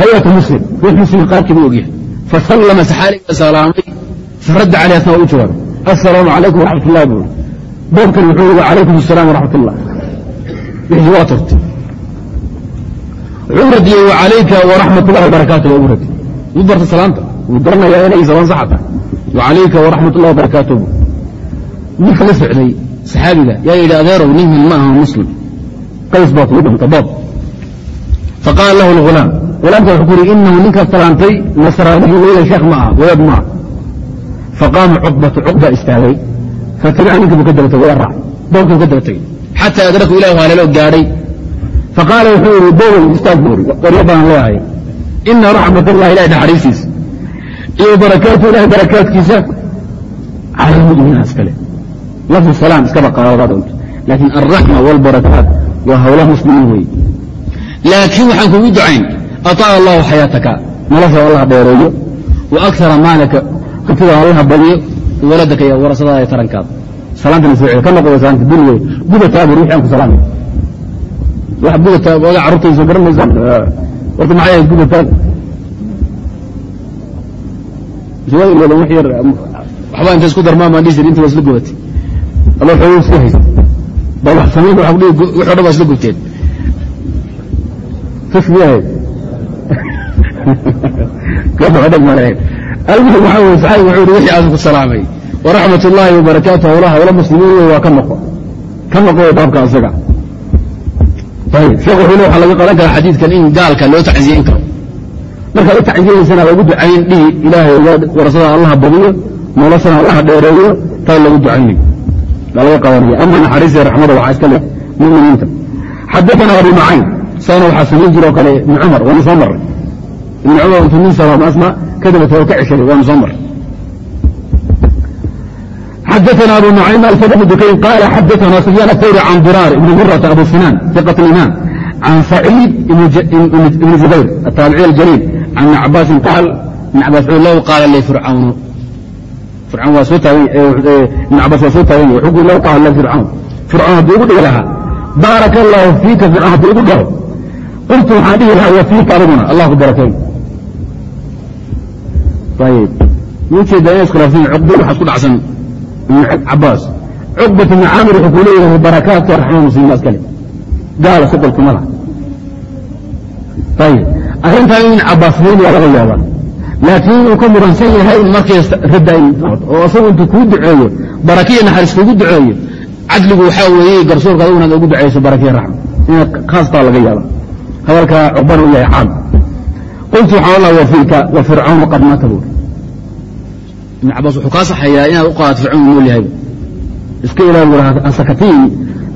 hayatu muslim. Ruux muslim qaabkii buu ogyahay fasallama saxaabiga salaamay faradda caleyh asna u jawaabay assalaamu calaykum waraxmat ullah boobkan wuxuu yihi calaykum asalaam waraxmat wixii waa turtay wuxuu radiyey wacalayka waraxmat ullahi wabarakaatu waa ugu radiyey wuu barta salaanta wuu garanayaa inay saban saxa tahay wacalayka waraxmat ullahi wabarakaatu ninka la socday saxaabiga yaa yidhi adeerow ninkan ma aha muslim qays baa kugu dhintay boob faqaala lahu lghulaam hulaamka wuxuu ku yidhi inahu ninkaad salaantay nasraaniyu weyla sheekh ma aha wadaad ma aha. Faqaama cuqbatu cuqba istaagay. Fatarica ninka buu ka daba tegay waa raacay boobkii buu ka daba tegey xataa adraku ilah haleelo gaadhay. Faqaala wuxuu yidhi bowey istaag buuri qoryo baan leehay ina raxmat allahi ilahay naxariistiisa iyo barakaatu ilahay barakaatkiisa cala lmuminiina iskale lafdu salaam iskaba qaadadaa doonto laakiin alraxma waalbarakaat waa howlaha muslimiin weeye. Laakiin waxaan kugu ducayn aطaca allahu xayaataka nolosha allah dheereeyo wa akara maalika hantida allaha badiyo waladaka iyo warasadaada tarankaada salaantana soo celi ka noqoda salaanta dul wey gudataabu ruuxi aan ku salaamay wax gudataa oga carruurtaysa garanaysaan horta maxay ahayd gudataan jawaailoodan wax yar waxbaa inta isku darmaa maan dhihi jiri inta waa isla gubatay alla xoogo iska haysta bal wax samayn waxa kudhihi wix o dhan baa isla gubteen ahayd aadu ku salaamay waraxmat ullaahi wabarakaatu howlaha howla muslimiin wey waa ka noqo. Ka noqo baabka asaga. Ayib sheekh wuxuu le waxaa laga qadan karaa xadiidkan in gaalka loo tacsiyeyn karo. Markaad u tacsiyenaysana ugu ducayn dhihi ilaahay warasada allaha badiyo noloshana allaha dheereeyo taa lagu ducaynayo baa laga qadanaya ama naxariisiya raxmada waxaa iska leh muminiinta. Xadaana abu nucaym sana waxaa samayn jiro kale ibn cumar waanu soo maray ibn cumar nin salaamo asma kadabata waa ka ceshaday waanu soo maray xadaana abu nucaym alfadl bn dukayn qaala xadaana sufyaan athawri can diraar ibn murata abu sinaan iqat imaam can saciid ibn zubayr ataabici aljaliil can ibn cabaasin qaal ibn cabaas low qaala li fircawnu fircawn waa soo taagan ibn cabaas waa soo taagan yahay wuxuu low qaala li fircawn fircawn hadduu ugu dhigi lahaa baaraka allahu fiika fircawn hadduu ugu dhaho qultu waxaan dhihi lahaa wa fiika adiguna allah ku inay iskhilaafsan cuqba waxaa isku dhacsan ibn cabaas cuqbat ibn caamir wuxuu ku leeyahay barakaatu raxma muslimiin iskale gaala shuqul kuma laha ayib arrintaa in cabaas waa laga yaabaa laakiin inuu ka muransan yahay markay radda oo isagu intuu kuu duceeyo barakiya naxariis duceeyo cadligu waxaa weeye garsoorka aduguna ad ugu duceyso barakiya raxma ina khaas baa laga yaaba hadalkaa cuqbana u yahay caam qultu waxaan wafiika wa fircawn qad maata buuri ibn cabaas wuxuu kaa saxayaa inaad u qaadato fircawn nool yahay iska ilaal bur asakatiin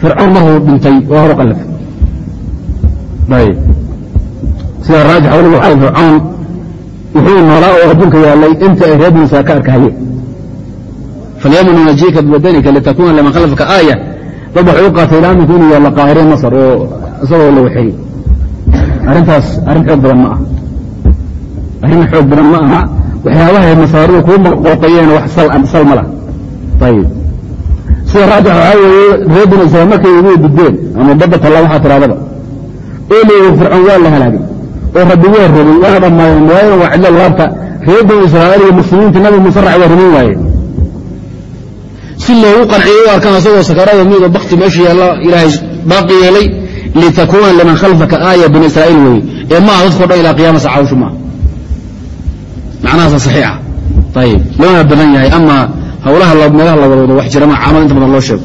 fircawn marhuu dhintay waa hor qalaf ayb sida raajix waliba waxay fircawn wuxuu noolaa oo adduunka yaalay inta ay muusa ka arkahayeen falyawma nunajiika bibadanika litakuna liman khalfaka aaya dad waxay u qaatay ilaa aminku inuu yaalla qaahire masar oo isagoo la waxeeyey arrintaas arrin xoog badan ma aha arrin xoog badan ma aha waxyaabahay masaaridu kuu qooqayeen wax sal ma lah ayib sida raajix waxaa weeye reer binu markay ugu gudbeen ama badda talla waxaa tiraadaba oo fircoon waa la halaagay oo rabbi waa rabay waana dhammaayeen waayan waa cidlo laabta. Reer binu israa'iil iyo muslimiinta nabi muuse waa rumayn waayeen si loogu qanciyo u arkaan asagoo sakarada mido bakti meesha yaalla ilaahay baaqi yeelay litakuuna liman khalfaka aaya bani israa'iil weye ee maaha dadkao dhan ilaa qiyama sacaawshu maaha macnahaasa saxiixa. Ayib loona badan yahay ama hawlaha meelaha la wadwado wax jira maa caamad inta badan loo sheego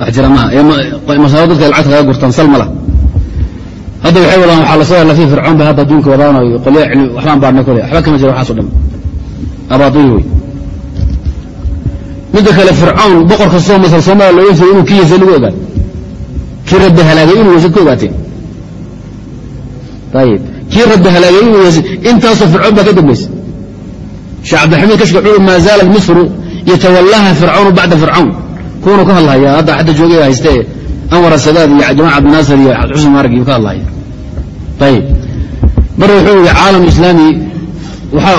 wax jira maaha masaalo dadka lacagta kaga gurtaan sal hadda waxay wadaan waxaa la soo hela fi fircoon bay hadda adduunka wadaan oo qolya waxbaan baadhnay kole waxba kama jira waxaaso dhan. Abaadil wey midda kale fircawn boqor kastoo masar soomaaliya looga jeedo inuu kiyasa lagu ogaado. Kii rabbi halaagay inuu yasid ka ogaateen ayib kii rabbi halaagay inuu yasid intaasoo fircoon baa ka dambaysa sheekh cabdilxamiid kashka wuxuu maa zaalat misru yatawallaha fircawnu bacda fircawn kuwanuu ka hadlahaya hadda xadda joogaya haystee anwar asadaad iyo jamaal cabdinaasir iyo xusn maarag iyuu ka hadlahaya ayib mar wuxuu yihi caalam islaami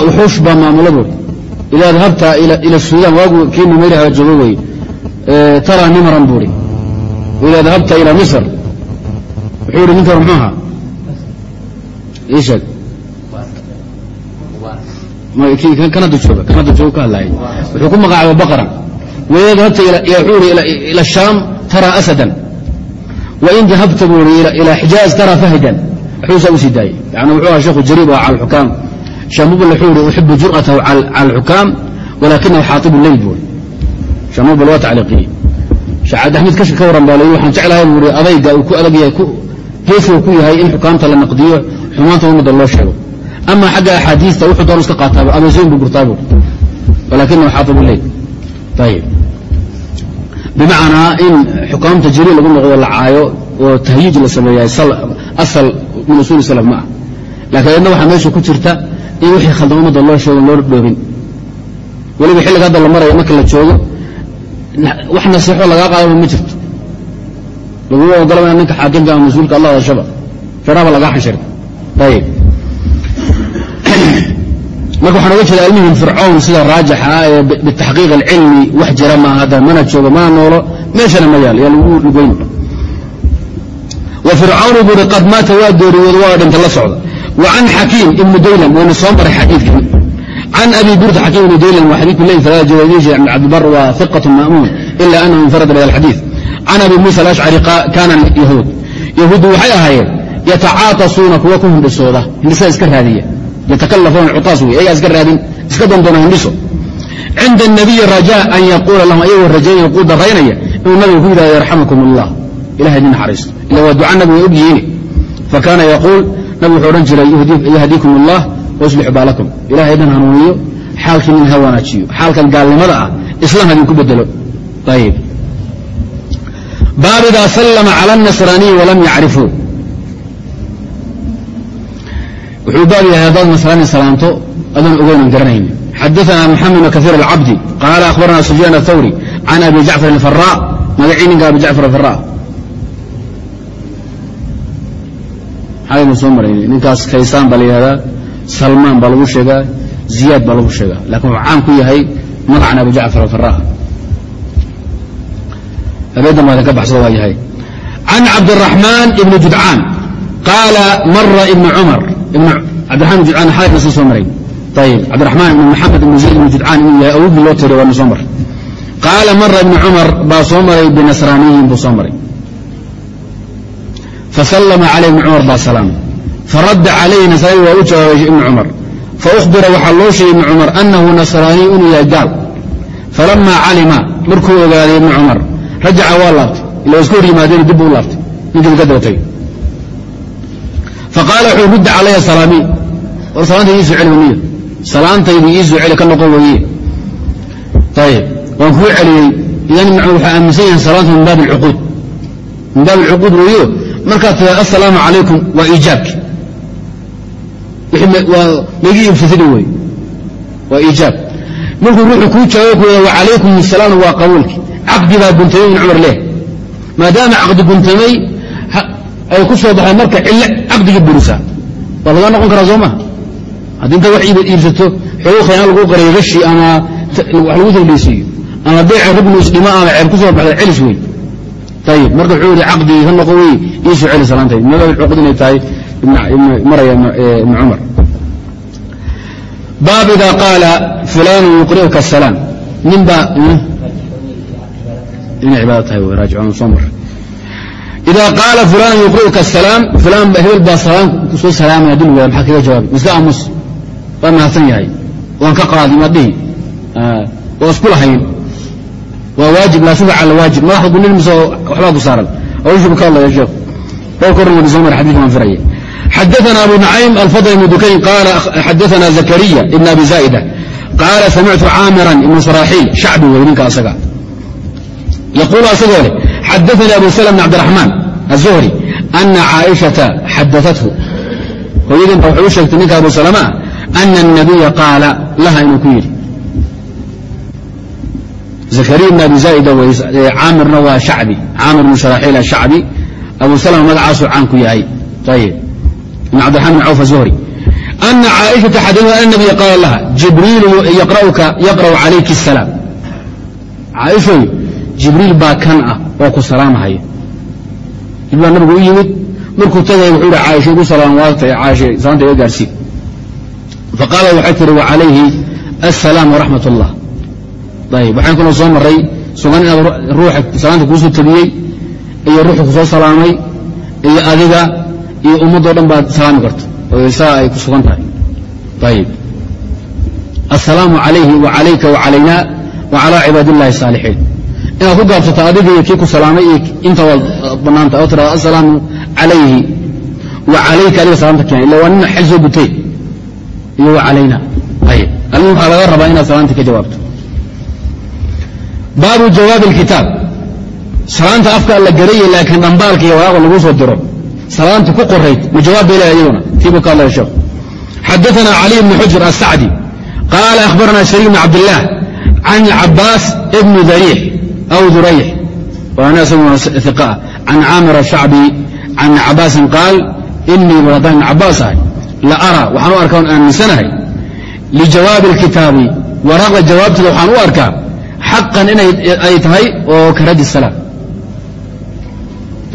wuxuush baa maamula buuri ila dahabta ila suudaan waagu kii numayraha joogo wey. Tara nimran buuri ila dahabta ila misr. Wuxuu yihi ninkan muxuu ahaa ii sheeg kanada jooga kanada jooga ka hadlaaya wuxuu ku magacaaba baqran waida dahabta wuxuu yihi ila shaam tara asadan wain dahabta buu yihi ila xijaaz tara fahdan waxbuusaa u sii daayey yani wuxuu ahaa sheekhu jariib oo cala xukaam shaamubal wuxuu yihi uxibu jur'atahu cala alxukaam walakinahu xaatibu leyl buuri shaamubal waa tacliiqiyey sheekh cabdiaxmed kashka ka waran baa waxaan jeclahay buu i adayga uu ku adag yahay geesiga ku yahay in xukaamta la naqdiyo xumaanta ummadda loo sheego ama xagga axaadiista wuxuu doon iska qaataaba abeesoyin buu gurtaa buuri walakinahu xaatibu leyl ayib bimacnaa in xukaamta jiri lagu noqdo la caayo oo tahyiij la sameeya asal min usuuli salaf ma ah laakiin adna waxaa meesha ku jirta in wixii khaldan ummadda loo sheego loo dhoobin weliba xilliga hadda la maraya marka la joogo wax nasiixo lagaa qaadaba ma jirto laguma ogolama ninka xaakimka ama mas'uulka allah hadashaba feraaba lagaa xanshirta ayib marka waxaan oga jeeda almihim fircawn sida raajixa ah ee bitaxqiiq alcilmi wax jira maaha hadda mana joogo mana noolo meeshana ma yaal yaa lagu lugoyn wa fircawnu buuri qad maata waa dooriyooda waa dhinta la socda. Wa can xakiim ibnu daylan wayna soo maray xadiidkan. Can abi burda xakiim ibnu daylan waa xadiidku leyn salaada jawaadiisha ibn cabdibar waa hiqat ma'muun ila anahu infarada bihada alxadiid can abi muusa alashcari kaana yahuud. Yahuuddu waxay ahaayeen yatacaatasuuna kuwa ku hindhisooda hindhisada iska raadiya yatakalafuuna cutaas wey ayagaa iska raadin iska dandoona hindhiso cinda الnabiyi rajaa an yaquula lahum ayagoo rajaynaya kuu daraynaya inuu nabiga ku yidhahdo yarxamakum allah ilahay idin naxariisto ila waa duca nabiga og yihiin fakaana yaquul nabigu wuxuu odhan jiray yahdiikum allah wayuslixu baalakum ilahay idin hanuuniyo xaalkiin in ha wanaajiyo xaalkan gaalnimada ah islaam hadinku bedelo ayib baab idaa sallama cala الnasraaniyi walam yacrifuu wuxuu baab yahay haddaad masalan salaamto adoon ogeynon garanayn. Xadaana maxamed bn kaiir alcabdi qaala akhbarana sufyaan athawri can abi jacfar alfara magacii ninka abi jacfar alfara xalaynu soo marayna ninkaas kaysaan baa la yihahdaa salmaan baa lagu sheegaa ziyaad baa lagu sheegaa lakiin wuxuu caan ku yahay magacan abi jacfar alfara abeedan waadan ka baxsada waa yahay. Can cabdiaxmaan ibni judcaan qaala mara ibn cumar cabdiaman judcaan xalayna sii soo maray ayib cabdiraxmaan ibn maxamed ibn zayd ibn judcaan inuu yahay awogii loo tiray waana soo maray qaala mara ibnu cumar baa soo maray binasraaniyin buu soo maray fasallama calayh ibnu cumar baa salaamay faradda calayhi nasraani waa u jawaabay ibnu cumar faأhbira waxaa loo sheegay ibnu cumar anahu nasraaniy inuu yahay gaal falamaa calima markuu ogaaday ibnu cumar rajaca waa laabtay ila iska hor yimaadeen dib buu laabtay ninkiibu ka faqaala wuxuu rudda calaya salaamii war salaantayda iisoo celi waniyo salaantayda iisoo celi ka noqon weeye ayib waan kuu celiyey. Idan macmud waxaa aaminsan yahay salaantu min baab alcuquud. Min baab alcuquud weeyo markaad tiraa assalaamu calaykum. Waa iijaabki. Lagii iibsatay wey waa iijaab. Markuu ruuxu kuu jawaabo ku wa calaykum asalaam waa qabuulki caqdi baa guntamay ibn cumar leh. Maadaama caqdi guntamay ay ku soo baxeen marka cille caqdigii burisaa waa laga noqon karaa soo maha haddii inta wax iibsato xoogo khayaan lagu qaray gashi ama wax lagu tagdhaysiiyo ama beece rugnu isdhimo ama ceeb ku baxda celis wey ayib marka wuxuu yihi caqdigii ka noqon wey iisoo celi salaantay madab cuqud inay tahay maraya ibn cumar. Baab ida qaala fulanu yuqri'uka asalaam nin baa inay cibaado tahay raajicuun soo mar ida qaala fulanu yuqri'uka asalaam fulaan hebel baa salaam kusoo salaamaya dul waaya maxaa kaga jawaabay mise aamus waa mahadsan yahay waan ka qaadi ma dhihi waa isku lahayn waa waajib laa shufa cala waajib madaxda gunin mise waxbaa ku saaran awshubu ka hadlaya sheekh dhowrka horna wadi soo mar xadiidka waan firaya xadaثna abu نacaym alfضل بn dukayn qala xadaثna zakariya ibn abi zaئda qaala samictu caamira ibn sraaxiil shacbi wey ninka asaga yaquulu asagoo leh xadaثanii abu slm bn cabdiraxmaan الzuhri ana caaئiشhaةa xadaثathu hooyadin ba waxay u sheegtay ninka abu salama ana الnabiya qaala laha inuu ku yidhi zakariya ibn abi zaئda caamirna waa shacbi caamir ibn sraaxiil ashacbi abu slm magacaasuu caan ku yahay ayb بن cبد الرحمن بن cوف الزهري أن cائشhaةa xadثa أن النبي قاaل لha جibrيiل يقرأ عalayki السلاaم caaishoy jibriil baa kan ah oo ku salaamahaya. Jibriil baa nabigu u yimid markuu tagaya wuxuu hi caaisha igu salaam waagtay caaisha salaamta iga gaarsiin. Faqaala waxay tihi wa calayhi assalaam waraxmat ullah ayib waxaan kaloo soo maray sugan inaad ruuxa salaanta kuusoo tabiyey iyo ruuxu ku soo salaamay iyo adiga iyo ummaddo dhan baad salaami karto saa ay ku sugan tahay. Ayib assalaamu calayhi wa calayka wa calayna wa calaa cibaad illahi inaad ku gaabsato adiga iyo kii ku salaamay iyo inta waad bannaanta oo tirahdo assalaamu calayhi wa calayka adiga salaamta keena illa waa nina xel soo gutay iyo wa calayna ayib almin waxaa laga rabaa inaad salaanta ka jawaabto baabu jawaabi alkitaab salaanta afka la garaye laakiin dhambaalka iyo waraaqda lagu soo diro salaanta ku qorayd ma jawaab bay leedahay iyaduna tiibuu ka hadlaya sheekhu xadaثana cali bn xujr الsacdi qaala akhbarana shariik bn cabdillaah can cabaas bni dariix aw durayx waana isaguna iq ah can caamir ashacbi can cabaasin qaal inii waldan ibn cabaas ahay la ara waxaan u arkaa on aaminsanahay lijawaabi اlkitaabi waraaqda jawaabteeda waxaan u arkaa xaqan inay tahay oo ka radi salaam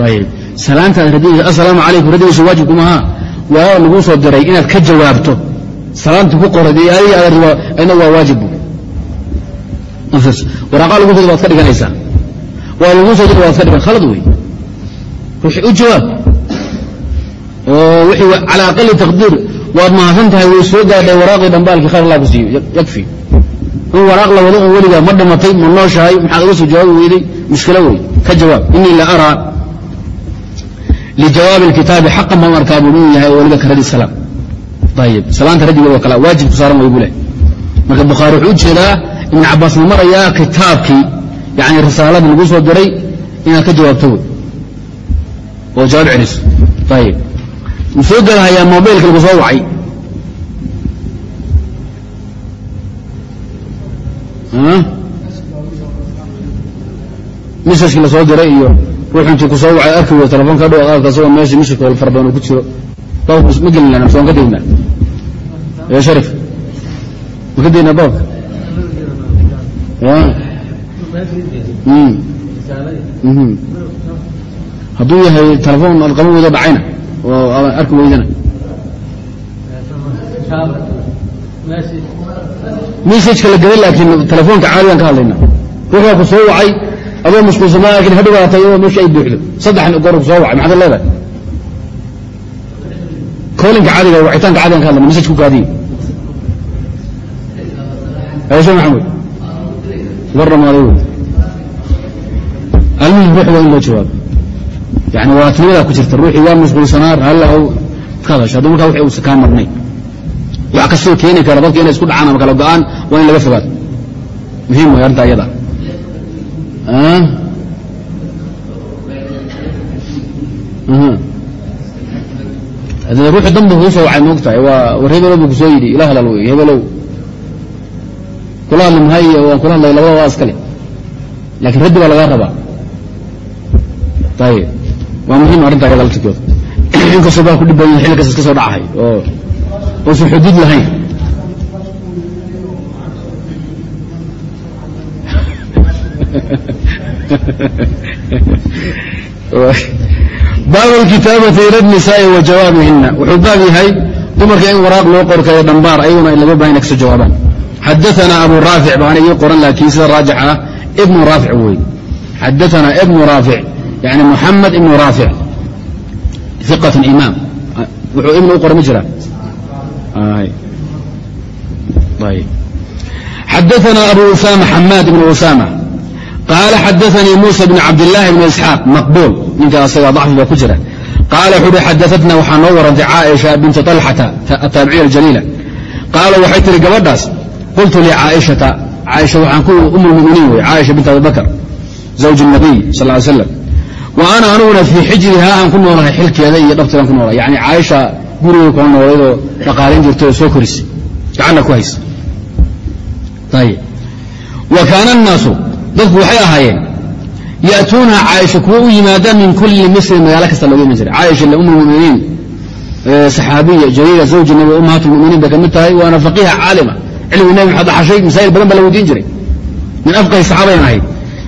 ayb salaantaad radiyaysa assalaamu calaykum radiyaysa waajib kumahaa waa laguu soo diray inaad ka jawaabto salaanta ku qorad iyo adiga aad riwa ayna waa waajibbu waraaqa lagu dir waad ka dhiganaysaa. Waa laguu soo dir waad ka dhigan. Khalad wey ruuxi u jawaab oo wixii calaa aqali taqdiir waad mahadsan tahay way soo gaadhay waraaqii dhambaalkii khayr allah ku siiyo yakfi in waraaq la wado oo weligaa ma dhimatay ma nooshahay maxaad uga soo jawaabi weyday? Mushkilo wey ka jawaab. Inii la araa ljawaabi اkitaabi xaqan baan arkaa buu inuu yahay weliba ka salaam. Ayib salaanta radigeed kala. Waajibku saaran way bu leh marka bukhaari wuxuu u jeedaa ibn cabaas ma marayaa kitaabkii yani risaaladii lagu soo diray inaad ka jawaabto wey oo jawaab celiso ayib mu soo gelahayaa mobilka lagu soo wacay. Misajkii la soo diray iyo ruux intuu ku soo wacay arki wey telefonka dhow aadka asagoo meesha mishirka wal fara badan uu ku jiro. Baabku ma gelin lana soon ka degnaa ee sharif ma ka degnaa baabka hadduu yahay telefoon aad qaban weydo dhacayna. Oo aad arki weydana mesajka la gelay laakiin telefoonka caadigaan ka hadlayna. Ruux baa ku soo wacay adoo mashquulsan ma laakiin ha dhibaatay iyadoo meesha ay buuxdo. Saddex goor ku soo wacay maxaad leedahay? Koolinka caadiga wacitaanka caadigan ka hadlayna mesaj ku kaadiye ayashe maxamed warramaaday wey almuhim ruux waa in loo jawaabo yani waaatinimadaa ku jirta. Ruuxii waa mashquulsanaa halla ka hadasho. Hadduu markaa wixii uusa kaa marnay. Wax kastoo keeni kara dadka inay isku dhacaan ama kala go'aan waa in laga fogaado. Muhiim way arrinta iyada hadee ruuxu danba kuu soo wacay moogtahay waa war hebelow buu ku soo yidhi ila hadal wey hebelow kula hadli mahayo waan kula hadlay labada waa iskale laakiin raddi baa lagaa rabaa ayib waa muhiim arrinta iyada laftirkooda inkastoo baa ku dhib badan xilli kas iska soo dhacahay oo uusan xuduud lahayn baabu kitaabati ila nisaai wa jawaabihina wuxuu baab yahay dumarka in waraaq loo qorkayo dhambaar ayaguna laga baahan ka soo jawaabaan xadaana abu raafic baana ii qoran laakiin sida raajix ah ibnu raafic wey xadaana ibnu raafic yani muxamed ibnu raafic iqat imaam wuxuu ibnu u qoran ma jira xadaana abu usama xamaad ibnu usama qaala xadaanii muusa bn cabdilaahi bn isxaaq maqbuul ninka asaga dacfi baa ku jira qaala wuxuu uhi xadaatna waxaa noo warantay caaisha bintu alxata ataabiciya aljaliila qaala waxay tihi gabadhaas qultu licaaishata caaisha waxaan ku um lmuminiin wey caaisha bint abi bakr zawji nabiy sal ly slam wa ana aniguna fii xijrihaa aan ku noolahay xilkeeda iyo dhabteedaan ku noolahay yani caaisha gurigay kula noolaydoo dhaqaalayn jirta oo soo korisay gacanna ku haysa ayb wa kaana annaasu dadku waxay ahaayeen ya'tuuna caaisha kuwa u yimaada min kulli misrin magaalo kasta looga iman jiray caaisha le um lmuminiin saxaabiya jaliila zawji nabi ummahaat lmuminiin bay ka mid tahay waana faqiiha caalima masaa'il badan baa la weydiin jiray. Min afqahi saxaabadan ahayd.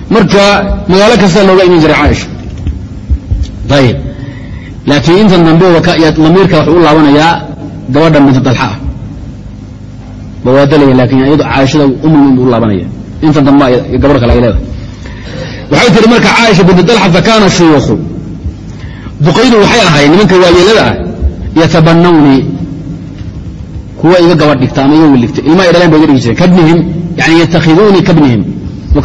Marka magaalo kasta looga iman jiray caaisha. Ayib laakiin intan dambe lamiirka waxuu u laabanayaa gabadha bintu dalxa. Ah bawaadalaya laakiin iyado caaishada umulmumin buu u laabanaya intan dambe gabar kale ay leedahay. Waxay tihi marka caaisha bintu dalxa fakaana shuyuukhu duqaydu waxay ahayd nimanka waayeelada ah yatabanawni kuwa iga gabadh dhigta ama iga wiligta ilmaa dhaleen ba iga dhigi jireen kabnihim yani yatakhiduunii kabnihim wa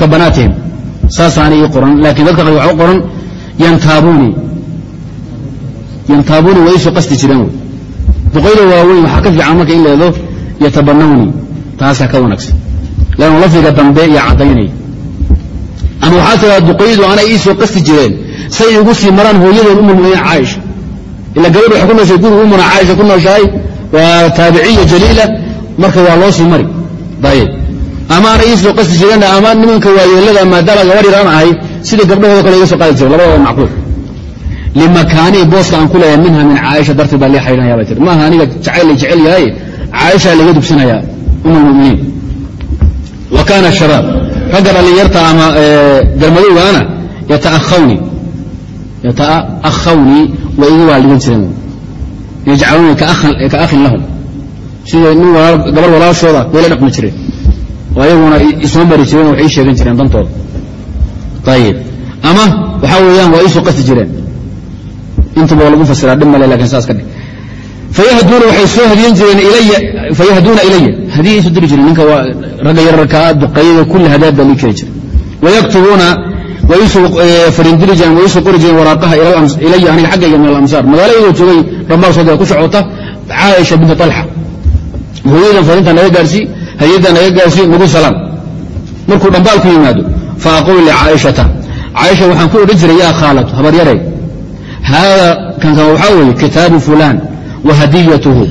saasaana ii qoran laakiin dadka qaar waxa u qoran yantaabuunii yantaabuunii waa iisoo qasti jireen wey. Duqayda waaweyn waxaa ka fiican marka in leedo yatabanawni taasaa ka wanaagsan. Lannu lafdiga dambe iyo caddaynay. Ama waxaa tiraa duqaydu anay iisoo qasti jireen. Say igu sii maraan hooyadeed umulmuminiin caaisha. Ila gabadh waxay ku nooshay guriga umuna caaisha ku nooshahay waa taabiciya jaliila marka waa loo sii mari. Ayib ama ana iisoo qasti jireen ama nimanka waayeelada maadaama gabadh yaraan ahay sidai gabdhahooda kale iga soo qaadi jiren labadaba macquul. Limakaanii booska aan ku leeyahay minha min caaisha darteed baa lii xaydhanaya bay tii maaha aniga jacayl la jecel yahay caaisha laga dubsanayaa um lmuminiin wa kaana shabaab. Ragga dhallinyarta ama garmadowgaana yataahawni yata'akhawni. Way iga waaligan jireen yajcaluuni ka akhin lahum. Sida nin gabar walaashooda way la dhaqmi jireen. Oo ayaguna isma mari jireen waxay ii sheegan jireen dantooda. Ayib ama waxaa weeyaan waa iisoo qasti jireen. Intaba waa lagu fasiraa dhib male laakiin saas ka dhig. Fayahduuna waxay soo hadiyan jireen ilaya fayahduuna ilaya hadiya isu diri jireen ninka waa ragga yararkaa duqayada kulli hadaad baa lii keli jiray. Wayaktubuuna way iisoo fariindiri jireen way iisoo qori jireen waraaqaha ilaya aniga xaggayga min alamsaar magaaladoo joogay dhambaar soo ku socota caaisha binta talxa. Hooyadan fariinta naga gaarsii hadiyadda naga gaarsii nagu salaam. Markuu dhambaal ku yimaado fa aquulu licaaishata caaisha waxaan ku odhan jiray yaa khaalatu habaryaray haada kankan waxaa weeye kitaabu fulaan wa hadiyatuhu.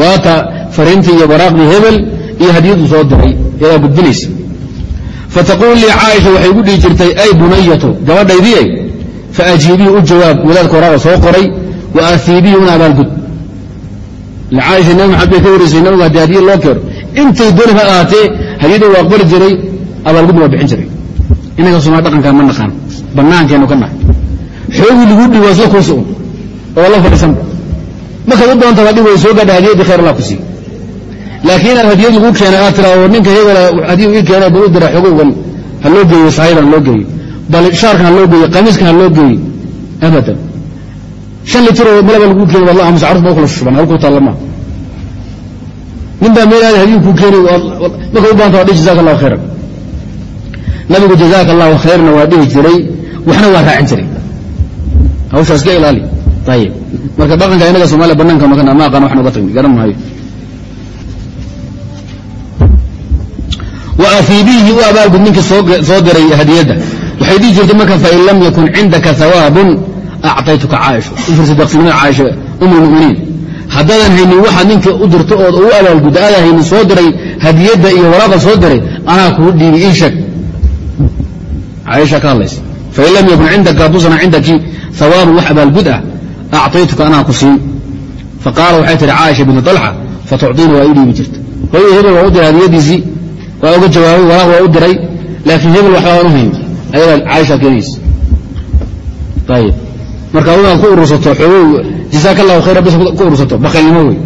Waata fariintii iyo waraaqdii hebel iyo hadiyadu soo diray yadaa gudbinaysa fataquul lii caaisha waxay gu dhihi jirtay ay bunayatu gabadhaydii faajiibii u jawaab wadaadka waraaqa soo qoray wa ahiibii una abaalgud. Caaisha nabi maxamed bay ka wareysay nabigu haddii hadiya loo keeno intay dooni ha ahaatee hadiyada waa aqbali jiray abaalgudna waa bixin jiray. Innaga somaa dhaqankaa ma naqaan bannaankeennu ka nahay. Xoogii lagu dhibo isla kursi un oo la fadhiisanba markaad u doonta waa dhib way soo gaadha hadiyadii khayr allah ku siiy laakiin inaad hadiyad lagu keenay aad tiraa oo ninka hebela hadiyu ii keenay bal u dira xogowgan ha loo geeyo sahaydan ha loo geeyo. Bal shaarkan ha loo geeyo qamiiskan ha loo geeyo. Abadan. Shan litiroo malaba lagu keenay wallah amse carus ba kula shuban halkuu taalla maa nin baa meel aada hadiyu kuu keenay marka u baanta waa dhihi jazaka allahu khayran. Nabigu jazaaka allahu khayrna waa dhihi jiray waxna waa raacin jiray. Hawshaa iska ilaali. Ayib marka dhaqanka inaga somaaliya banaanka ma aqaan waxaan uga tagni garan maayo waaiibihi u abaagud ninkii soo diray hadiyadda. Waxay dhihi jirtay marka fain lam yakun cindaka awaabun acaytuka caaisha uirsadasinimada caaisha ummuminiin haddaadan haynin waxaad ninka u dirto ood u abaalgudda aadan haynin soo diray hadiyadda iyo waraaqda soo diray anaa kuu dhiibi ii sheeg. Caaisha ka hadlaysa fain lam yakun cindaka haduusana cindakii awaabun wax abaalgud ah acaytuka anaa ku siin. Faqaala waxay tihi caaisha bintu alxa fatucطiina waa ii dhiibi jirta hebel waa u diray hadiyadiisii waa uga jawaabay walaaq waa u diray laakiin hebel waxba aan uhayn ayadaa caaisha keenaysa. Ayib marka inaad ku urursato xoog jasaaka allahu khayra bas ku urursato bakaylnimo wey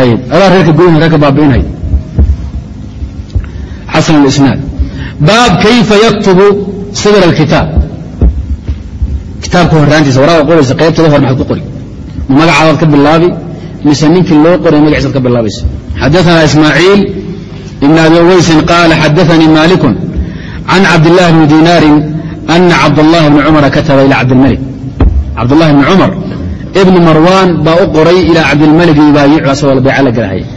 ayib adaa reerka goyna reerka baabi'inay. Xasan alisnaad. Baab kayfa yaktubu sawir alkitaab. Kitaabka horraantiisa waraaga qoraysa qaybtada hor maxaad ku qori? Ma magacaadaad ka bilaabi mise ninkii loo qoray magaciisaad ka bilaabaysa. Xadaana ismaaciil ibn abi waysin qaala xadaثanii maaliku can cabdالlahi bni dinaarin ana cabdالlahi bni cumara kataba ila cabdilmalik cabdالlahi bni cumar ibni marwan baa u qoray ilaa cabdilmalik yubaayicu asagoo bayca la galahaya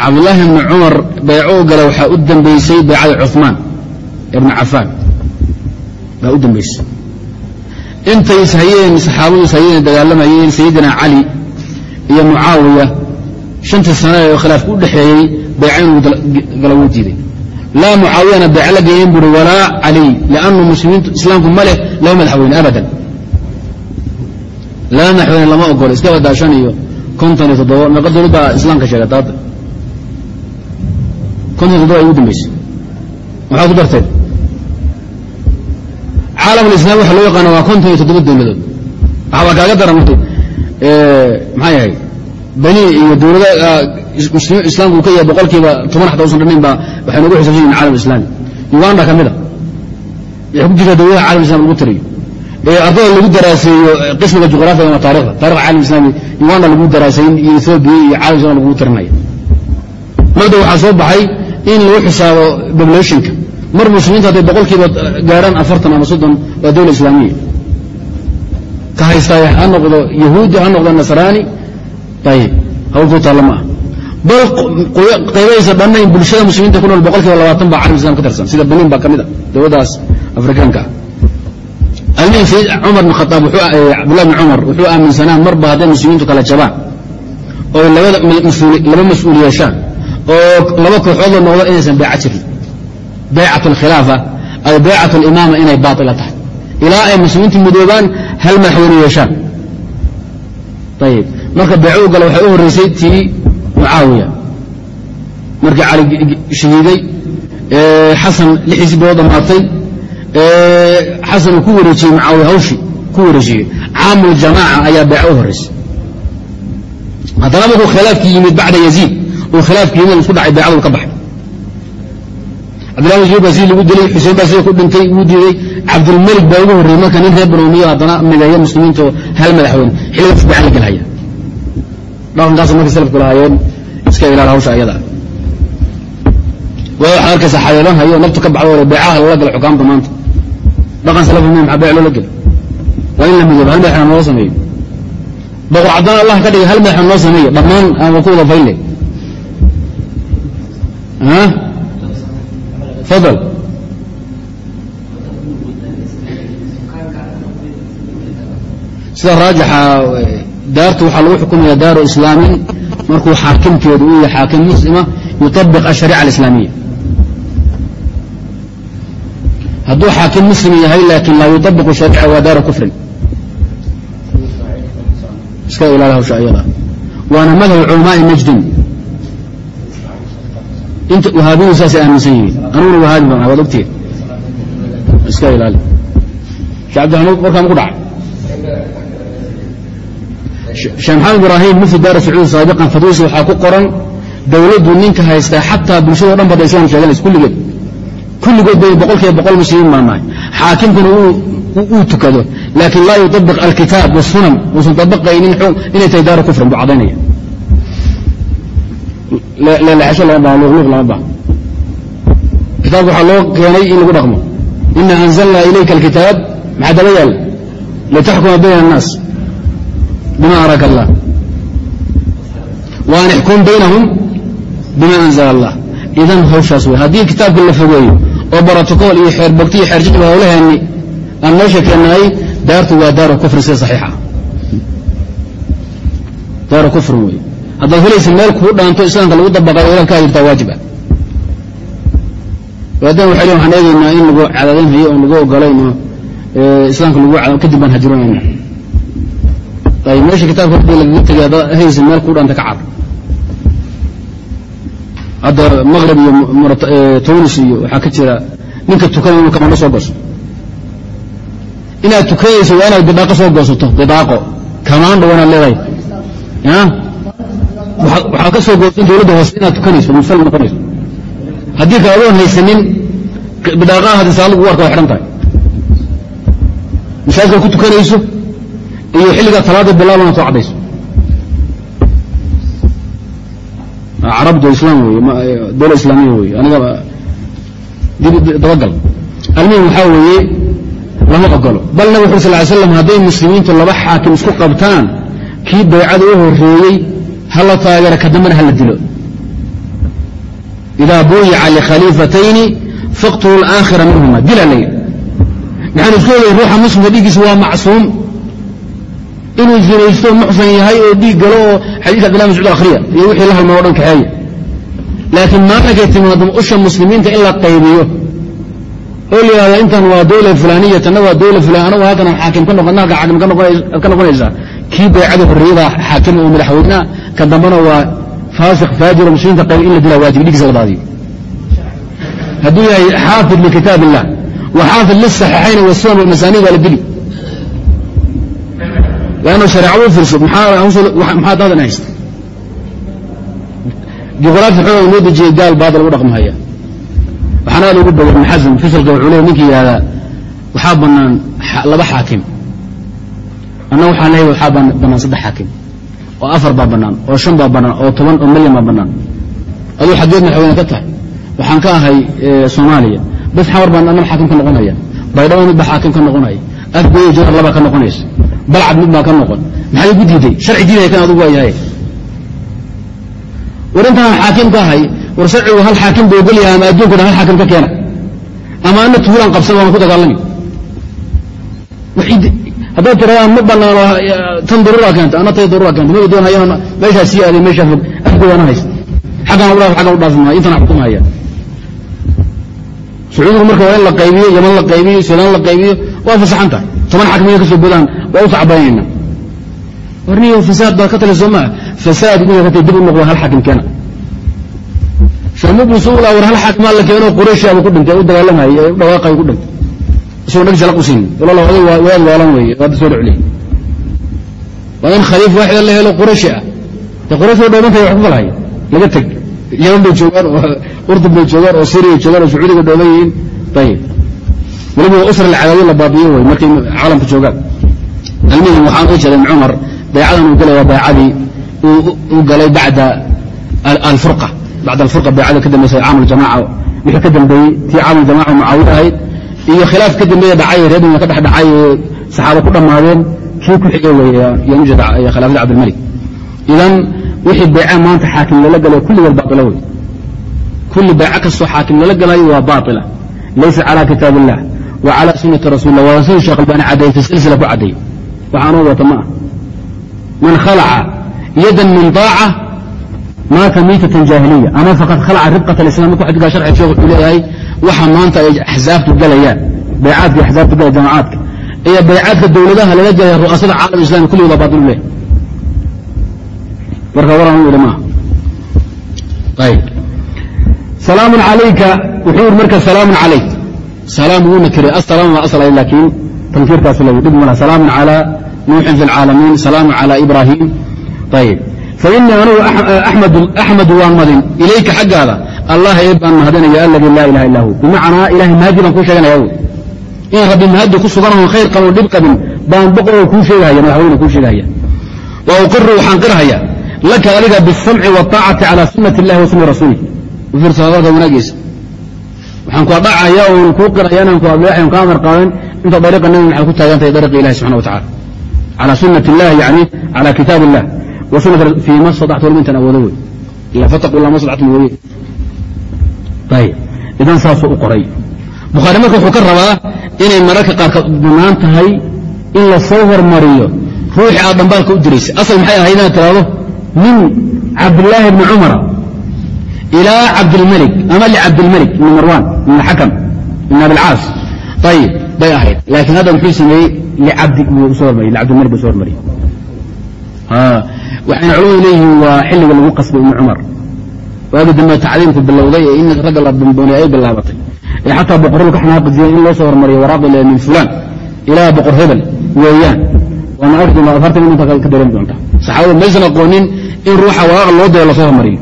cabdulaahi bni cumar bayco u gala waxaa u dambaysay baycada cuثmaan ibna cafaan baa u dambaysay intay ishayeen saxaabadu ishayeen dagaalamayeen sayidina cali iyo mucaawiya shantii sana ee khilaafku u dhexeeyey bayca inuu gala wuu diiday laa mucaawiyana bayca la geeyen buuri walaa caliy liannu muslimiintu islaamku ma leh laba madaxweyne abadan. Laba madaxweyne lama ogolo iska badaa iyo konton iyo toddoba meeqa dowlad baa islaamka sheegata hadda konton iyo toddoba ugu dambaysay maxaa ku darteen caalam alislaam waxa loo yaqaana waa konton iyo toddoba dowladood. Waxbaa kaaga daran maxaa yahay? Bani iyo dowladda islaamku ka yahay boqolkiiba toban xata usan dhannayn baa waxay noogu xisaabsan yihiin caalam islaami uganda ka mida waxay ku jirta dowladaha caalam islam lagu tiriyo. Ee ardada lagu daraaseeyo qismiga juqraafiga ama taarikhda taarikhda caalam islami uganda lagu daraaseeyin iyo ethoobiya iyo caalam islam lagu tirinaya marda waxaa soo baxay in lagu xisaabo populationka. Mar muslimiinta hadday boqolkiiba gaaraan afartan ama soddon waa dowla islaamiya. Ka haystaa ha noqdo yahuudi ha noqdo nasraani ayib hawlkuu taalla ma ah bal qaybahaysa dhannayn bulshada muslimiinta ku nool boqolkiiba labaatan baa calam islam ka tirsan sida baniin baa ka mid a. Dowladdaas afrikaanka. Ah almuhim sayid cumar bin khataab cabdullahi bin cumar wuxuu aaminsanaa marba hadday muslimiintu kala jabaan. Oo laba mas'uul yeeshaan oo laba kooxood la noqdo inaysan beeca jirin baycat alkhilaafa ay baycat alimaama inay baaila tahay. Ilaa ay muslimiintu midoobaan hal madaxweyne yeeshaan ayib marka beeco u gala waxay u horraysay tii mucaawiya markii cali shahiiday xasan lixiisii bilood dhammaatay xasan uu ku wareejiyey mucaawiya hawshii ku wareejiyey. Caamuljamaaca ayaa beeco u horraysay haddana markuu khilaafkii yimid bacda yaziid uu khilaafkii yimid isku dhacay beecadu ka baxay. Cabdillahi wasiir baa sidii lagu dilay xuseen baa sidii ku dhintay wuu diiday. Cabdulmelik baa ugu horreeyey marka nin reer banoomiyo haddana mideeya muslimiinta oo hal madaxweyne. Xilliga fiican la gelhaya dhaqankaas markay salafku lahaayeen iska ilaal hawsha ayada. Waa waxaad arkaysa xayeelan hayo naftu ka baxdo oo beecaha lala gala xukaamta maanta. Dhaqan salafu ma maxaa beec loola gela waa in la midoobo hal madaxweyne loo sameeyo. Boqor caddaan allah ka dhigay hal madaxweyne loo sameeyo. Dhammaan aan ku wada fayle fadal. Sida raajixa daartu waxaa lagu xukumaya daaru islaamin markuu xaakimkeedu uu yahay xaakim muslima yuطabiq ashariica alislaamiya hadduu xaakim muslim yahay laakin laa yuطabiqu shariica waa daaru kufrin. Iska ilaali hawsha ayada. Waana madhab culamaai najdin. Inta wahaabiyu saasay aaminsan yihiin. Anuguna wahaabi baan waad ogtihin iska ilaali shee cabdiraxmaan warkaa maku dhacay sheekh maxamed ibraahim mufti daara sacuudi saabiqan fadwiisa waxaa ku qoran dowladdu ninka haystaa xataa bulshado dhan bada islam sheeganays kulligeed kulligood bay boqolkiiba boqol muslimiin maamahay xaakimkuna uu tukado. Laakiin laa yutabiq alkitaab wasunan uusan dabaqaynin inay tahay daaru kufrin buu cadaynaya leelaxasho lama baaho luqluq lama baaho kitaabka waxaa loo keenay in lagu dhaqmo. Ina anzalna ilayka alkitaab maxaa daba yaal? Litaxkuma bayna annaas bima araka اllah wa an ixkum baynahum bima anzla اllah idan hawshaas wey haddii kitaabka la fogeeyo oo brotocool iyo xeerbogti iyo xeerjijba hawlaheeni aan meesha keenahay daartu waa daaru kufri sida saxiixa daaru kufrin wey haddaad helaysa meel kuu dhaanto islaamka lagu dabaqayo inaad ka hajirtaa waajiba waadan waxay le waxaan eegaynaa in lagu cadaadinhayo oon lagu ogolayn islaamka lagu kadib baan hajirooyna ayb meesha kitaabka haddii lagaga tegay haddaad helaysa meel kuu dhaanta ka car hadda maqrib iyo tunis iyo waxaa ka jira ninka tukanay inuu kamandho soo gooso inaad tukanayso waa inaad bidaaqo soo goosato bidaaqo kamaandho waa inaad leedahay waxaad ka goosan dawladda hoose inaad tukanayso musal noqonayso haddii adoon haysanin bidaaqaha salaad lagu warka way xidhan tahay. Masaajidkaad ku tukanayso iyo xilligaa talaada bilaabana soo caddayso carabdu islaam wey dowla islaamiya wey aniga dabagal. Almuhim waxaa weeye lama ogolo bal nabig xur sal slam hadday muslimiintu laba xaakim isku qabtaan kii baycada u horeeyey ha la taageera ka dambena ha la dilo. Idaa buyica likhaliifatayni faqtulu alaakhira minhuma dila layl maxaan isku ogay ruuxa muslimka dhiiggiisa waa macsuum inuu zinaysto muxsan yahay oo dhiig galo oo xadiika abdillah mascuud akhriya iyo wixii la halmao o dhan kaxeeya laakiin maalinkay timaado usha muslimiinta in la qaybiyo. Oo la yihahdo intan waa dawla fulaniya tanna waa dawla fulan anagu halkan xaakim ka noqon halka xaakim ka noqonaysaa kii baycada xorriyada xaakima oo madaxweynea ka dambana waa faasiq faajiro muslimiinta qayb in la dilaa waajib dhigiisa la daadiyo. Hadduu yahay xaafid likitaab illah wa xaafid lisaxiixayn wasunan walmasaaniid waa la dili lanno shareecadu u fiirso maxaa daadan haysta juqraafi xooga noo dejiyey gaal baada lagu dhaqmahaya waxaana aad ugu badan ibn xasm fisalka wuxuu leey ninkii yihahdaa waxaa bannaan laba xaakim anna waxaan leeyahay waxaa bannaan saddex xaakim oo afar baa bannaan oo shan baa bannaan oo toban oo milyan baa bannaan aduu xaggeed madaxweyne ka tahay waxaan ka ahay soomaaliya bas xamar baan annaba xaakim ka noqonaya baydhabo mid baa xaakim ka noqonaya afgoyo jarar labaa ka noqonaysa. Balcad mid baa ka noqon. Maxaa igu diiday? Sharci diidaya kan adugu waa yahay war intaan xaakim ka ahay war sharcigu hal xaakim buu ogol yahay ama adduunku dhan hal xaakim ka keena? Ama ana tuulaan qabsan waan ku dagaalami. Haddaad tiradaan ma banaano tan daruuraa keenta ana tay daruuraa keenta ma doonayaan meeshaa sii aaday meeshaa fog. Afgoodana haysta xaggan u dhaaf xaggan u dhaafi maayo. Intana xukumaya sacuudigu marka waa in la qaybiyo yaman la qaybiyo suudaan la qaybiyo waa fasaxan tahay. Toban xakmiya ka soo bodaan waa u sacbaynayna warniyo fasaad baad ka tali soo maa fasaad ka tali dib u noqdo hal xakim keena. Shamubu suula war hal xakimaa la keeno qurayshaaba ku dhintay u dagaalamay u dhawaaqay ku dhintay. Isagoo dhag jalaq u siin. Walaal oday wadaad waalan weeye hadda soo dhecliyay waa in khaliif waaxida la helo qurayshi ah. Dee quraysh oo dhoomantay wax ku kala haya laga teg. Yaman bay joogaan oo urdun bay joogaan oo suuriya joogaan oo sacuudiga dhooman yihiin. Ayib weliba usra alcadawiya la baabiyo wey markay caalamka joogaan almuhim waxaan u jeeday ibn cumar baycadan uu galay waa baycadii uu galay bacda alfurqa. Bacda alfurqa baycada ka dambaysa caam aljamaca wixii ka dambeeyey tii caam aljamaca mucaawiya ahayd. Iyo khilaaf ka dambeeya dhacay reer dunya ka dhex dhacay ee saxaaba ku dhammaadeen kii ku xigay wey yaan u jeeda khilaafada cabdilmalik idan wixii bayca maanta xaakim lala galayo kulligood baatila wey kulli bayco kastoo xaakim lala galayo waa baatila. Laysa cala kitaab illah wa cala sunati rasulilah waa siduu sheekh albani caddeeyey fi silsila ku caddeeyey waxaanoo wata ma ah man khalaca yadan min daaca maata miitatan jaahiliya ama faqad khalaca ribqat alislam markuu xadigaa sharci sheekh wuxuu leeyahay waxa maanta ay axsaabtu galayaan baycaadka axsaabtu galaya jamacaadka iyo baycaadka dowladaha lala gelaya ru'asada caalam islami kulligood waa baatilu leh marka waran yidhi maaha ayb salaamun calayka wuxuu yidhi marka salaamun calayk salaam wuu nakiray asalaam waa asal laakiin tankiirkaas leeyahy dhib malaha salaamun calaa nuuxin fi alcaalamiin salaamun calaa ibraahim ayib fainii anugu axmadu waan madin ilayka xaggaada allah baan mahadinaya aladii laa ilaha illa hu bimacnaa ilahay mahadi baan kuu sheeganaya in rabbi mahadi ku suganoo khayr qabon dhib qabin baan boqoroo kuu sheegahaya madaxweyne kuu sheegahaya wa uqiru waxaan qirhaya laka adiga bisamci waaacati cala sunati illahi wa sunni rasuulih ufiirsa hadalka wanaagiisa waxaan ku adhacaya oon kuu qiraya inaan ku ableexay on ka amar qaadan. Inta dariiqa nabi maxaad ku taagan tahay dariiqa ilahi subxana wa tacala calaa sunati illahi yani calaa kitaab illah wa sunat fii ma stadactu waliba intaan awoodo wey ila fataqu llah ma stadactum weye ayib idan saasuu u qoray. Bukhaari marka wuxuu ka rabaa inay mararka qaarkood bannaan tahay in la soo hormariyo ruuxii aad dhambaalka u diraysa asal maxay ahayd inaad tiraahdo? Min cabdillaahi bni cumara ilaa cabdilmalik ama licabdilmalik ibni marwan ibn xakam ibn abilcaas ayib bay ahayd laakiin hadda muxuu sameeyey licabdi buu soo hormariyey buu soo hormariyey waxayna culamadu leeyihiin waa xilliga lagu qasbay ibni cumar waagi dambe tacliimku bilowday ee in ragga la bamboonay ay bilaabatay ee xataa boqoradu ka xanaaqijiyeen in loo soo hormariyo waraaqda min fulaan ilaa boqor hebel weeyaan waana arki doonta afartan ka dareemi doonta saxaabadu maysan aqoonin in ruuxa waraaqa loo diro la soo hormariyo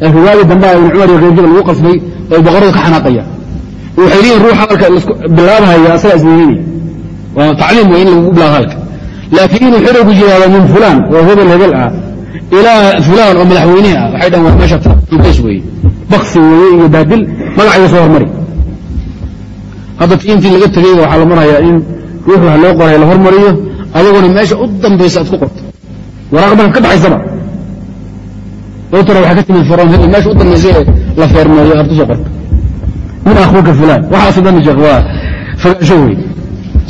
riwaayadii dambe ibn cumar iyo keyrkiba lagu qasbay oo boqoradu ka xanaaqaya. Waxay leeyihiin ruuxa halka bilaabahaya asaga isweyninaya waa tacliim wey in lagu bilaabo halka. Laakiin inuu xirigu yiraahdo min fulaan oo hebel hebel ah ilaa fulaan oo madaxweynihi ah. Waxay dhahan waa meesha intays weeye baksi weeye iyo baadil magacayga soo hormari. Hadda ti intii laga tegey waxaa la marhayaa in ruux loo qoray la hormariyo adaguna meesha u dambaysa aad ku qorto. Waraaq marka ka dhaxaysaba dowtara waxaa ka timid firoon hebel meesha u dambaysa ee la feermeeyo aad ku soo qorto min akhuuka fulaan waxaasu dhan sheekh waa fogaansho wey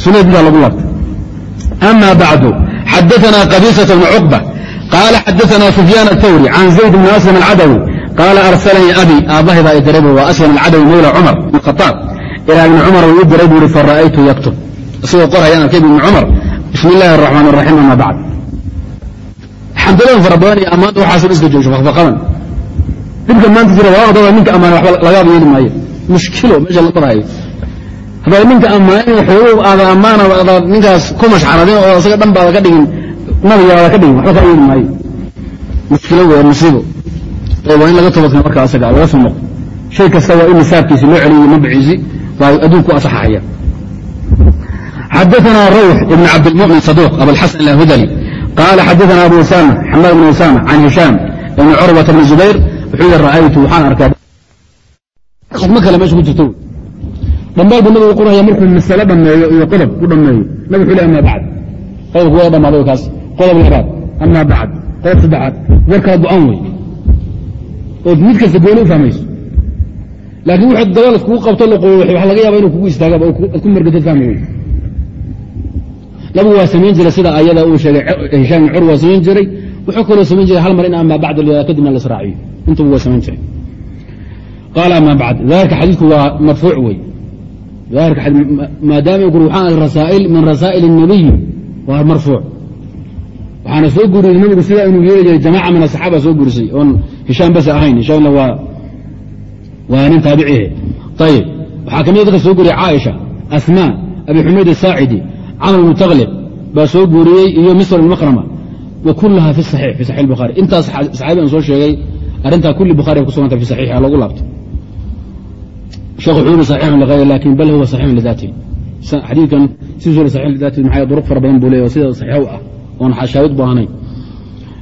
sunnada intaa lagu laabta ama bacdu xadaثna qabiisaة bn cuqba qaala xadaثna sufyaan الtawri can zayd bn aslam alcadawi qaala arsalanii abi aabbahaydaa i diray bu waa aslam alcadawi mawla cumar bn khaaab ilaa ibni cumar uu i diray buu ihi fara'aytu yaktub isagoo qorhayaan arkay ibni cumar bismi illaahi الraxmaan الraxiim ama bacd xamdaladan fara badan iyo ammaanta waxaasan iska joogsho fakfaqadan dhibka maanta jira waaqdooda ninka ammaana waxba lagaaba yeeli maayo mushkilo meesha la maraayo haddaad ninka ammaanin waxoogow aada ammaana adaad ninkaas ku mashcaradin oo isaga dhan baada ka dhigin nabigaada ka dhigin waxba kaa yeeli maayo mushkilo wey musiibo waa in laga toobadkana marka asaga laga soo noqo shay kasta waa in nisaabkiisi loo celiyo mabciisi baa adduunku asaxaya xadaثna rawx ibn cabdilmumin saduq abuاlxasan alhudali qaala xadaثna abu usama xamaad bn usama can hishaam ibn curwata bn zubayr wuxuu yihi ra'aytu waxaan arkaa khidmo kale meesha ku jirto dhambaal buu nabigu qoraya markuu masale dhammeeyo iyo qodob u dhammeeyo nabig wuxuu le ama bacd qodobku waa dhamaaday kaas qodob labaad ama bacd qodob saddexaad war kala go-an wey ood mid kasta gooni u fahmayso laakiin wuxuu dabal iskugu qabto laqooyo waxa laga yaaba inuu kugu istaagaba ad ku margatid fahmi wey nabigu waa samayn jiray sida ayada uu sheegay hishaam curwa samayn jiray. Wuxuu kaloo samayn jiray hal mar in ama bacd la kadibna la israaciyo intuba waa samayn jiray. Qaala ama bacd daahirka xadiidku waa marfuuc wey maadaama gur waxaan rasaa'il min rasaa'il الnabiyi waa marfuuc. Waxaana soo guriyey nabigu sidaa inuu yeeli jiray jamaca min asaxaaba soo gurisay oon hishaam bas ahayn. Hishaamna waa waa nin taabicihe ayib waxaa ka mid dadka soo guriyey caaisha asmaa abi xumayd asaacidi camr taklib baa soo guuriyey iyo misr ilmakrama wa kulaha fi saxix bukhari intaas saxaabi aan soo sheegay arrintaa kulli bukhari ku sugantay fi saxiix ha lagu laabto. Sheekh wuxuu yihi saxiixun ligayr laakiin bal huwa saxiixun lidaatihi xadiidkan sidiisu le saxiix lidaatihi maxaa duruq fara badan buu leeya sida saxiixo ah oon shaawid baahnayn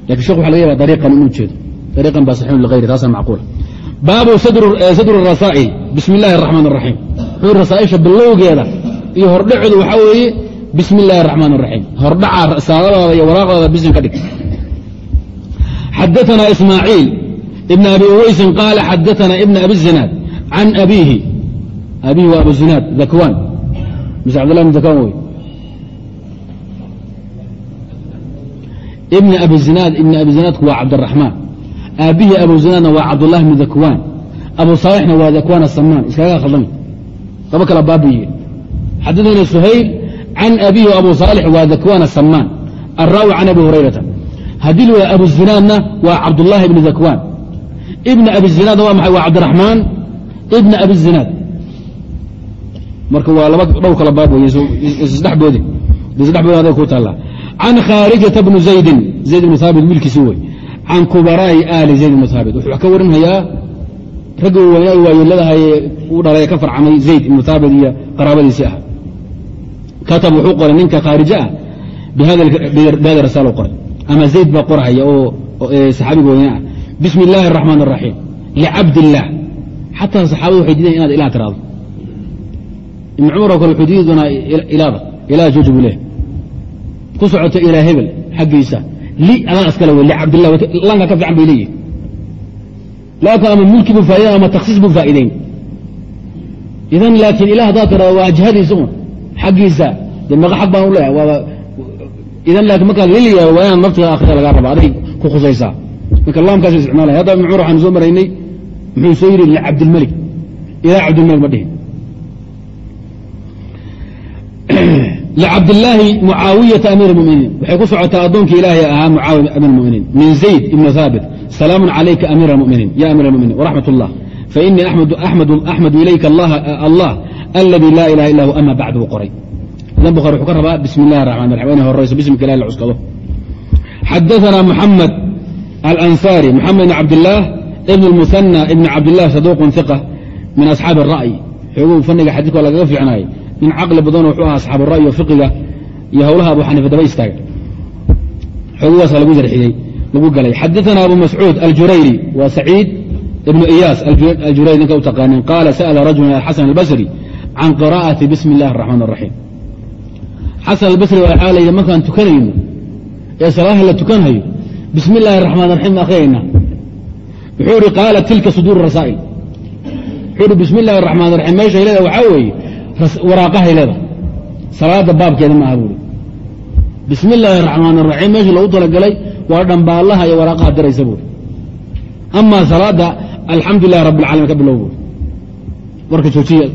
laakiin shekh waxa laga yaba dariiqan inuu jeedo. Dariiqan baa saxiixun ligayri taasaa macquula baabu sadru rasaa'il bismi illaahi araxmaan araxiim wuxuu rasaa'isha bilowgeeda iyo hordhaceedu waxaa weeye bismi illaahi araxmaan araxiim hordhaca risaaladaada iyo waraaqdaada bisin ka dhig xadaثna ismaaciil ibn abi uweysin qaala xadaثna ibn abi zinaad can abiihi abihi waa abu zinaad dakwaan mise cabdullah bn dakwaan wey ibn abi zinaad ibn abi zinaadku waa cabdiraxmaan aabbihi abu zinaadna waa cabdullahi bn dakwaan abu saalixna waa dakwaan asamaan iskaga khaldami laba kala baabu yihi xadaثna suhayl can abihi abu saalix waa dakwaan asamaan alraawi can abi hurayrata haddii la abu zinaadna waa cabdullahi ibni dakwaan ibna abi zinaadna waa maxay waa cabdiraxmaan ibna abi zinaad marka waa laba dhowr kala baab wey isdhexboodi isdhexboodi aday ku taallaa can khaarijata bni zaydin zayd ibnu haabit wiilkiisi wey can kubaraa'i aali zayd ibnu haabit wuxuu ka warinhayaa raggi weynaa waayeeladahaye u dhalay ka farcamay zayd ibnu haabit iyo qaraabadiisii ah katab wuxuu qoray ninka khaarije ah bihada risaal qoray ama zayd baa qorhaya oo saxaabiga weyne ah bismi illaahi araxmaan araxiim licabd illaah xataa saxaabadu waxay diidayan inaad ilah tiraado ibn cumar oo kale xudiyi doonaa ilaada ilaa jooji buu leehay ku socota ilaa xaggiisa li adaan iskale wey licabdillah lanka ka fiican bay leeyihiin laakin ama mulki buu faa'idayn ama taksiis buu faa'idayn idan laakiin ilah haddaad tirado waa jihadiisa un xaggiisa. Dee meeqa xag baan u leeyahay waaba idan laakiin markaa liliyaa waa inaan naftiga akhira lagaa raba aday ku khusaysaa. Marka laamkaas isticmaalaya hadda ibn cumar soo maraynay muxuu soo yidhi licabdilmalik ilaa cabdilmalik ma dhihin. Lcabdilaahi mucaawiyata amiir muminiin waxay ku socotaa addoonkii ilaahay ahaa mucaawiya amiir muminiin min zayd ibni haabit salaamun calayka amiir muminiin ya amiir muminiin wraxmat اllah fainii axmadu ilayka allah aladii laa ilaha illa hu ama bacd buu qoray idan bukhari wuxuu ka rabaa bismi illahi raxman raxim inay horayso bismika ilahi la cuskado xadaثana muxamed alansaari muxamed ibn cabdillaah ibn اlmusanى ibn cabdilah saduuqun iqa min asxaabi الra'y xooguu faniga xadiidka waa lagaga fiicnaayay nin caqli badanoo wuxuu ahaa asxaabu ra'yi o fiqiga iyo howlaha abu xaniifa daba istaaga xoogugaasa lagu jarxiyey lagu galay xadaثana abu mascuud aljurayri waa saciid ibnu iyaas aljurayri ninka u taqaaneen qaala sa'la rajulu xasan albasri can qira'ati bismi illahi araxmaan araxiim xasan albasri waxaa la yidhi markaan tukanayno ee salaadaha la tukanhayo bismi illaahi araxmaan raxiim akhriyayna wuxuu ihi qaala tilka suduuru rasaa'il wuxuu ihi bismi illahi araxmaan raxiim meeshay leedaha waxaa weeye waraaqahay leedahay salaada baabkeeda maaha buuri bismi illaahi araxmaan araxiim meeshii loogu talagalay waa dhambaalaha iyo waraaqaha diraysa buuri amaa salaada alxamdu lilahi rabbi ka bilow buuri warka joojiya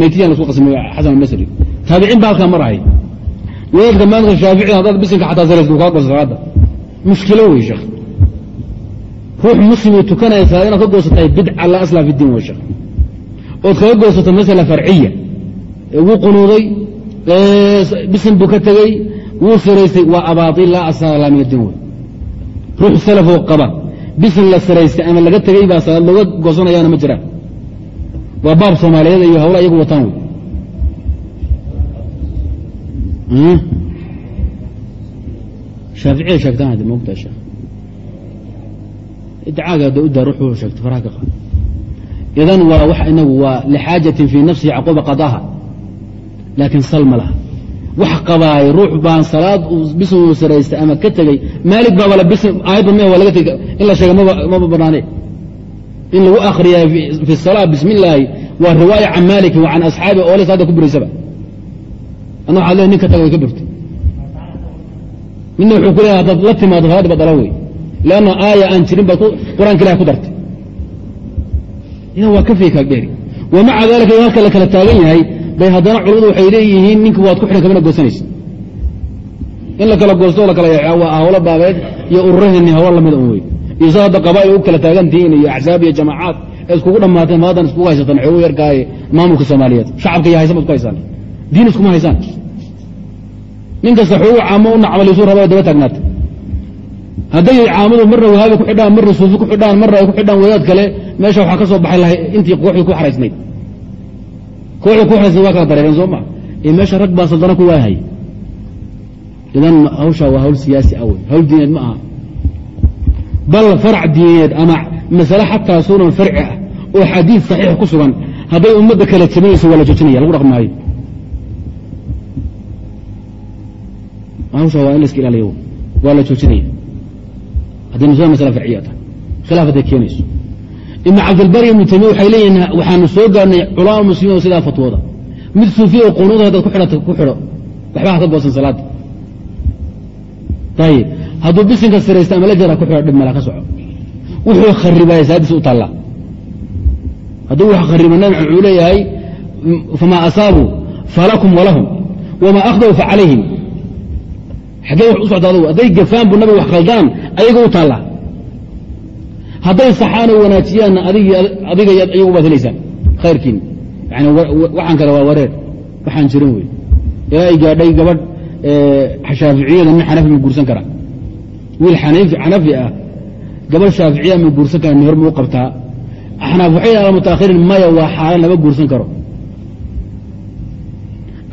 maytiyan lasku qasmay xasan albasri. Taabiciin baa halkaa marahay. Wadaadka maamka shaafici haddaad bisinka xataa saraysa kaa goosa salaada mushkilo wey sheekh. Ruux muslimuu tukanaya salaad inaad ka goosatahay bidca la asla fi diin wey sheekh. Ood kaga goosato masala farciya. Wuu qunuuday bisin buu ka tegey wuu siraystay waa abaail laa asala min adin wey ruux salafoo qaba bisin la siraystay ama laga tegey baa salaad looga goosanayaana ma jiraan waa baab soomaaliyeed iyo hawla iyagu wataan. Wey shaaficiya sheegtaan haddi mogtaa sheekh. Idcaaga hadda u daa ruux wuxuu sheegtay faraha ka qaad idan waa wax inagu waa lixaajatin fii nafsihi caquba qadaha laakiin sal ma laha. Wax qabaay ruux baan salaad bismu saraystay ama ka tegey maalik baa wala bis aayadba me waa laga tegi in la sheega maba banaane in lagu akriya fi salaa bismi illaahi waa riwaaya can maaliki wa can asxaabi oole salaada ku buraysaba adna waxad le nin ka taga ka burtay. Midna wuxuu ku leeyahay haddaad la timaado salaaddi ba dala wey leanna aaya aan jirin baad qur'aanka ilahi ku dartay. Idan waa ka fiika dheeri wa maca dalika halka la kala taagan yahay bay haddana culamadu waxay leeyihiin ninka waad ku xidhan kamana goosanaysa in la kala goosto la kala yaca waa hawlo baabeed iyo ururaheenni hawlo lamida un wey iyo sa hadda qabaa'il u kala taagantihiin iyo axsaab iyo jamaacaad. Ee iskugu dhammaateen maadan iskugu haysataan xoogu yarkaaye maamulka soomaaliyeed. Shacabka iyo haysan baad ku haysaan. Diin iskuma haysaan. Nin kasta xoogu caamo u nacmaliisuu raba daba taagnaata hadday caamadu marna wahaabi ku xidhaan marna suufi ku xidhaan marna ay ku xidhaan wadaad kale meesha waxaa ka soo baxay lahay intii kooxdii ku xaraysnayd. Kooxdii ku xaraysnayd waa kala dareereen soo maa ee meesha rag baa saldana ku waahaya idan hawshaa waa hawl siyaasi ah wey. Hawl diineed ma aha bal farac diineed ama masale xataa sunan farci ah oo xadiid saxiix ku sugan hadday ummadda kala jabinayso waa la joojinaya lagu dhaq maayo hawshaa waa in la iska ilaaliyo waa la joojinaya hadday masale masale farciya tahay khilaaf hadday keenayso ibn cabdilbari ibnu taymiya waxay leeyihiin waxaanu soo gaarnay culama muslimiin oo sidaa fatwooda mid suufiya oo qunuuda haddaad ku xidhata ku xidho waxba ha ka goosan salaada ayib hadduu bisinka siraysta ama la jara ku xidho dhib mala ka soco. Wuxuu kharibaya salaadiisa u taallaa hadduu wax khariba nabi wuxuu leeyahay famaa asaabuu falakum walahum wamaa akhdaw facalayhim xaggee wax u socda hadday gafaan buu nabiga wax khaldaan ayaga u taallaa hadday saxaanoo wanaajiyaanna adiga iyagu baad helaysaan khayrkiin yani waxaan kale waa wareer waxaan jirin wey ilaa ay gaadhay gabadh shaaficiyada nin xanafi ma guursan karaa wiil xanafi ah gabadh shaaficiya ma guursan kara meher ma u qabtaa. Axnaaf waxay ala mutaahiriin maya waa xaalan lama guursan karo.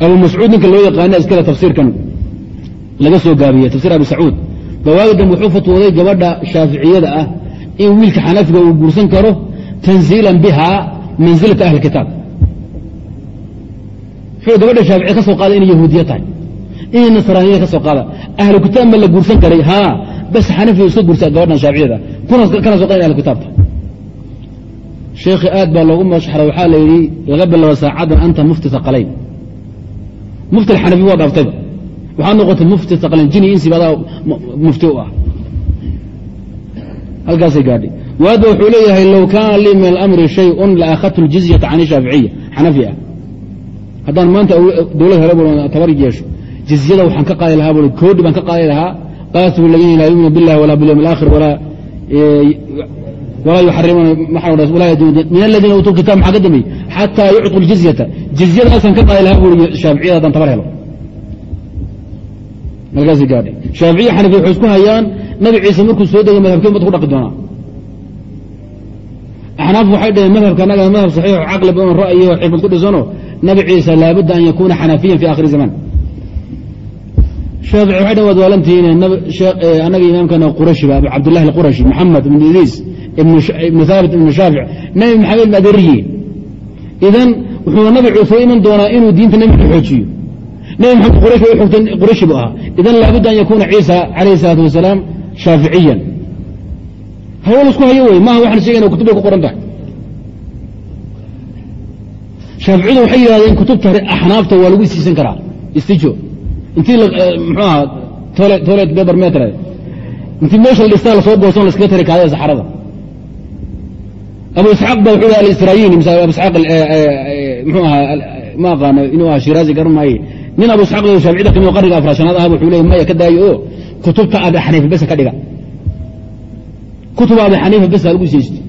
Abu mascuud ninka loo yaqaana iskale tafsiirkan laga soo gaabiyey tafsir abi sacuud. Bawaagi dambe wuxuu fatwooday gabadha shaaficiyada ah in wiilka xanafiga uu guursan karo tanziilan biha mansilata ahli kitaab. Wuxuu gabadha shaaficiya ka soo qaada inay yahuudiya tahay inay nasraaniyada ka soo qaada ahlu ma la guursan karay haa bas xanafi iska guursa gabadhan shaaficiyada. Kana soo ahlu kitaabta. Sheekhi aad baa loogu mashaxra waxaa la yidhi laga bilaabo saacaddan anta mufti aqalayn mufti alxanafi waa dhaaftayba waxaa noqotay mufti aqalayn jini insiba adaa mufti u ah. Halkaasay gaadhay. Waadba wuxuu leeyahay low kaana lii min alamri shayun la akhadtu ljizyata can shaaficiya xanafi ah. Haddaan maanta dowlad helo tabar yeesho. Jizyada waxaan ka qaadi lahaa bui koodhi baan ka qaadi lahaa qaatilu ladiina laa yuuminu billahi walaa bilyawmi alaakhir walaa yuxarimuuna walaa yaduun min aladiina uutuu kitab maxaa ka dambeeyey? Xataa yucطu ljizyata jizyadaasaan ka qaadi lahaa bui shaaficiyada haddaan tabar helo. Halkaasay gaadhay shaaficiya xanafi waxay isku hayaan nabi ciise markuu soo degay madhabkeen bad ku dhaqi doonaa. Axnaaf waxay dhaheen madhabka anaga madhab saxiixo caqli badan ra'yi oo xikmad ku dhisano nabi ciise laabudda an yakuuna xanafiyan fi akhiri zaman shaafici waxay dhan waad waalantihiin annaga imaamkana qurashiba abu cabdillahi alqurashi maxamed ibnu idriis ibnu haabit ibnu shaafic nabi maxamed adeeriyiin idan wuxuu nabi ciise u iman doonaa inuu diinta nabiga xoojiyo. Nabi maxamed qurayshi buu ahaa. Idan laabudda an yakuuna ciisa calayhi salaatu wasalaam shaaficiyan. Hawl isku hayo wey maaha waxaan sheegayna kutubay ku qoran tahay. Shaaficiyadu waxay yidhahdeen kutubta axnaafta waa lagu istiisan karaa. Istijo intii mxuu aha toilet paper metre intii meesha dhistaa la soo goosan la tari kaadada saxarada. Abu isxaaq ba wuxuu alisraayini mise abu isxaaq mxuu ahaa ma aqaano inuu aha shiraazi garan maaye nin abu isxaaq shaaficida ka mid qarniga afraashanaad aha wuxuu leey maya ka daayo oo kutubta abi xaniifa besa ka dhiga. Kutub abi xaniifa besa lagu siisto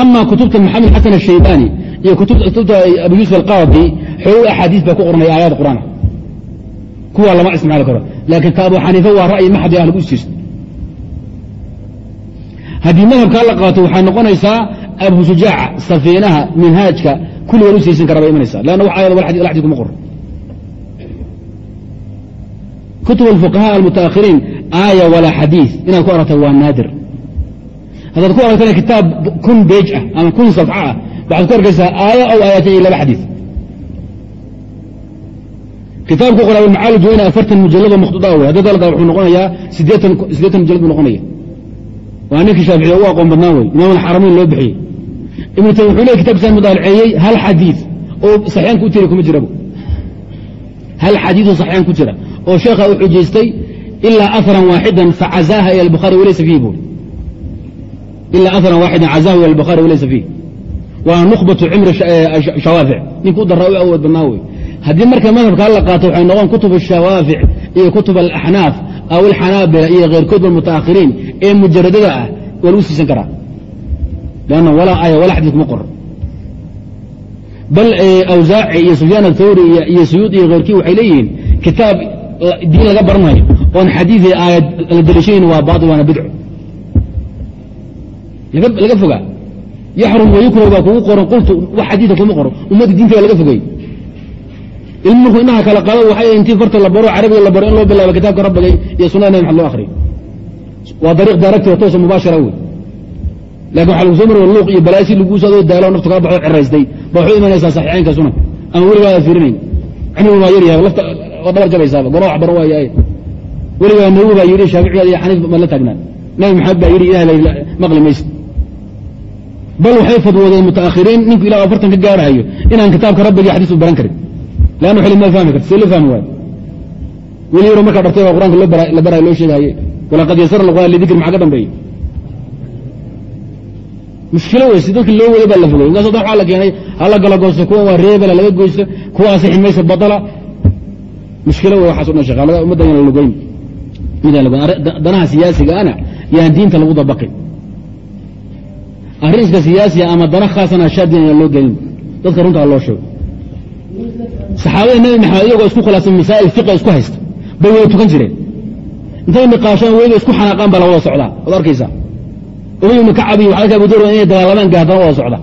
ama kutubta maxamed xasan ashaybani iyo kutubta abu yuusuf alqaadi xoog axaadiis baa ku qornaya aayaad qur'aana kuwa lama isticmaali karo. Laakiin ta abu xaniifa waa ra'yi maxdi ah lagu siisto haddii madhabkaa la qaato waxay noqonaysaa abu shujaaca safiinaha minhaajka kulligood u siisan kara bay imanaysaa. Lanna wax ayad wal xadis kuma qoran kutub alfuqahaa almutaakhiriin aaya walaa xadiid inaad ku aragta waa naadir. Haddaad ku aragtana kitaab kun beej ah ama kun safxo ah waxaad ku arkaysaa aayo aw aayatayn iyo laba xadiid kitaabku qora macaalij weyne afartan mujalado makhduuda wey hadda dalka wuxuu noqonayaa siddeetan mujalad buu noqonaya. Waa ninkii shaaficiya u aqoon badnaan wey imaam alxaramayn loo bixiyey. Ibnu taymiya wuxuu leey kitabkiisaan mudaalaceeyey hal xadiid oo saxiixaan ku tiri kuma jirabo hal xadiidoo saxiixaan ku jira oo sheekha u xujaystay ilaa aharan waaxidan facazaaha ila albukhaari walaysa fiihi buuri ilaa aharan waaxidan cazaahu ila albukhaari walaysa fiih waa nukhbatu cimri shawaafic. Ninka u daraa u awood badnaa wey haddii marka madhabkaa la qaato waxay noqon kutub ashawaafic iyo kutub alaxnaaf aw alxanaabila iyo keyrkoodba mutaakhiriin ee mujaradada ah waa lagu siisan karaa. Lanna walaa aaya walaa xadiis kuma qoran bal awsaaci iyo sufyaan athawri iyo suyuud iyo keyrkii waxay leeyihiin kitaab diin laga baranayo oon xadiid aayad la deliishanayn waa baail waana bidco laga fogaa. Yaxrum wayukrahu baa kugu qoran qultu wax xadiida kuma qoran ummadda diinta baa laga fogey ilmu markuu inaha kala qaado waxay intii farta la baro carabiga la baro in loo bilaabo kitaabka rabbigay iyo sunada nabi maxad loo akhriyo waa dariiq daaragti oo toosa mubaashara wey laakiin waxa lagu soo mari luuq iyo balaasi laguu soo daalo naftu kaa baxo ciraystay ba waxu imanaysaa saxiixaynka sunan ama weligaa aad fiirinayn. Cimrigu baa yar yahay lafta waa dabar jabaysaaba gola wax baran waayaye weligaa nawowi baa yidhi shaaficigaad iyo xaniif ma la taagnaan. Nabi maxamed baa yidhi ilah la maqli maysa bal waxay fadwoodeen mutaakhiriin ninku ilah afartan ka gaarahayo inaan kitaabka rabbiga xadiis u baran karin lanna xili ma fahmi karta see loo fahmi waayo weli yaro markaa dhartay baa qur'anka la barayo loo sheegahaye walaqad yasarna alqur'an lidikri maxaa ka dambeeye mushkilo wey si dadki loo wada baa la fogay inkaas waa la keenay hala gala goosto kuwa waa reebela laga goysto kuwa asixi maysa badala mushkilo wey waxaas o dhan shaqaa ummadda yan lugeyn midaan danaha siyaasiga ana yaan diinta lagu dabaqin arrinska siyaasiga ama dana khaasana shaadiyan yaan loo gelin dadka runtaa loo sheego saxaabada nebi maxamed iyagoo isku khilaafsan masaa'il fiqa isku haysta bay wada tukan jireen. Intay niqaashaan weliba isku xanaaqaan baa la wada socdaa waad arkaysaa. Ubay ibnu kacab iyo waxaa abu dur inay dagaalamaan gaadana wada socda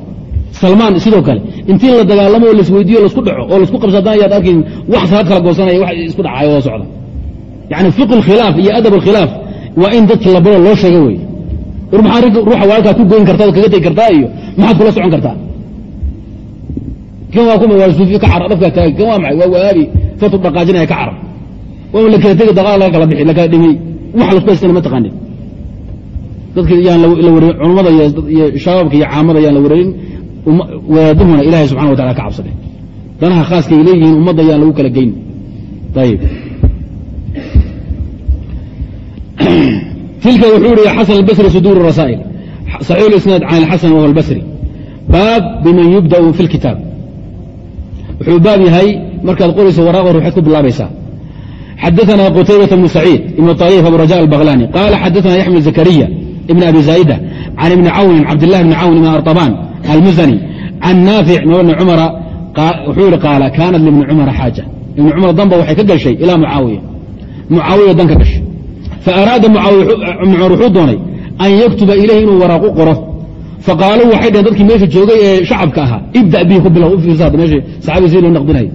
salmaan sidoo kale intii la dagaalamo oo laisweydiiyo lasku dhaco oo lasku qabsadaan ayaad arkayn wax salaad kala goosanaya wax isku dhacayo wada socda yani fiqu lkhilaaf iyo adab alkhilaaf waa in dadka la baro loo sheega war maxaa ruuxa walaalkaa ku goyn kartaa oo kaga tegi kartaa iyo maxaad kula socon kartaa kan waa kuma waa suufi ka carab dhafkaa taagay kan waa maxay? Waa waabi fatu dhaqaajinaya ka carab. Waa la kala tegi daqaal laga kala bixi la kala dhimay. Wax lasku haystana ma taqaanin dadka yaan la wareerin culammada iyo shabaabka iyo caamada yaan la wareerin wadaadahuna ilahay subxana wa tacala ka cabsadeen danaha khaaska ay leeyihiin ummadda yaan lagu kala geyn. Ayib tilka wuxuu ihi xasan albasri suduur rasaa'il. Saxiix isnaad can alxasan wahuwa albasri. Baab biman yubda'u fi lkitaab wuxuu baab yahay markaad qorayso waraaq hor waxaad ku bilaabaysaa xadaثna qtaybaة بن سacيid ibn طريف abu rajاء الbغlاni qala xadaثna yaxmل زكريا ibn abi زاaئdة can ibni cawni cabdالlah bni cawn ibn arطbاn almuzني can naafic mawlna cumara wuxuu yihi qaala kaanat libni cumara xaaja ibni cumar danba waxay ka gashay ilaa mucaawiya mucaawiya dan ka gashay faaraada cumar wuxuu doonay an yaktuba ilayhi inuu waraaq u qoro faqaaluu waxay dhaheen dadkii meesha joogay ee shacabka ahaa ibda bihi ku bilow u fiirsa meesha saxaabi sii loo naqdinay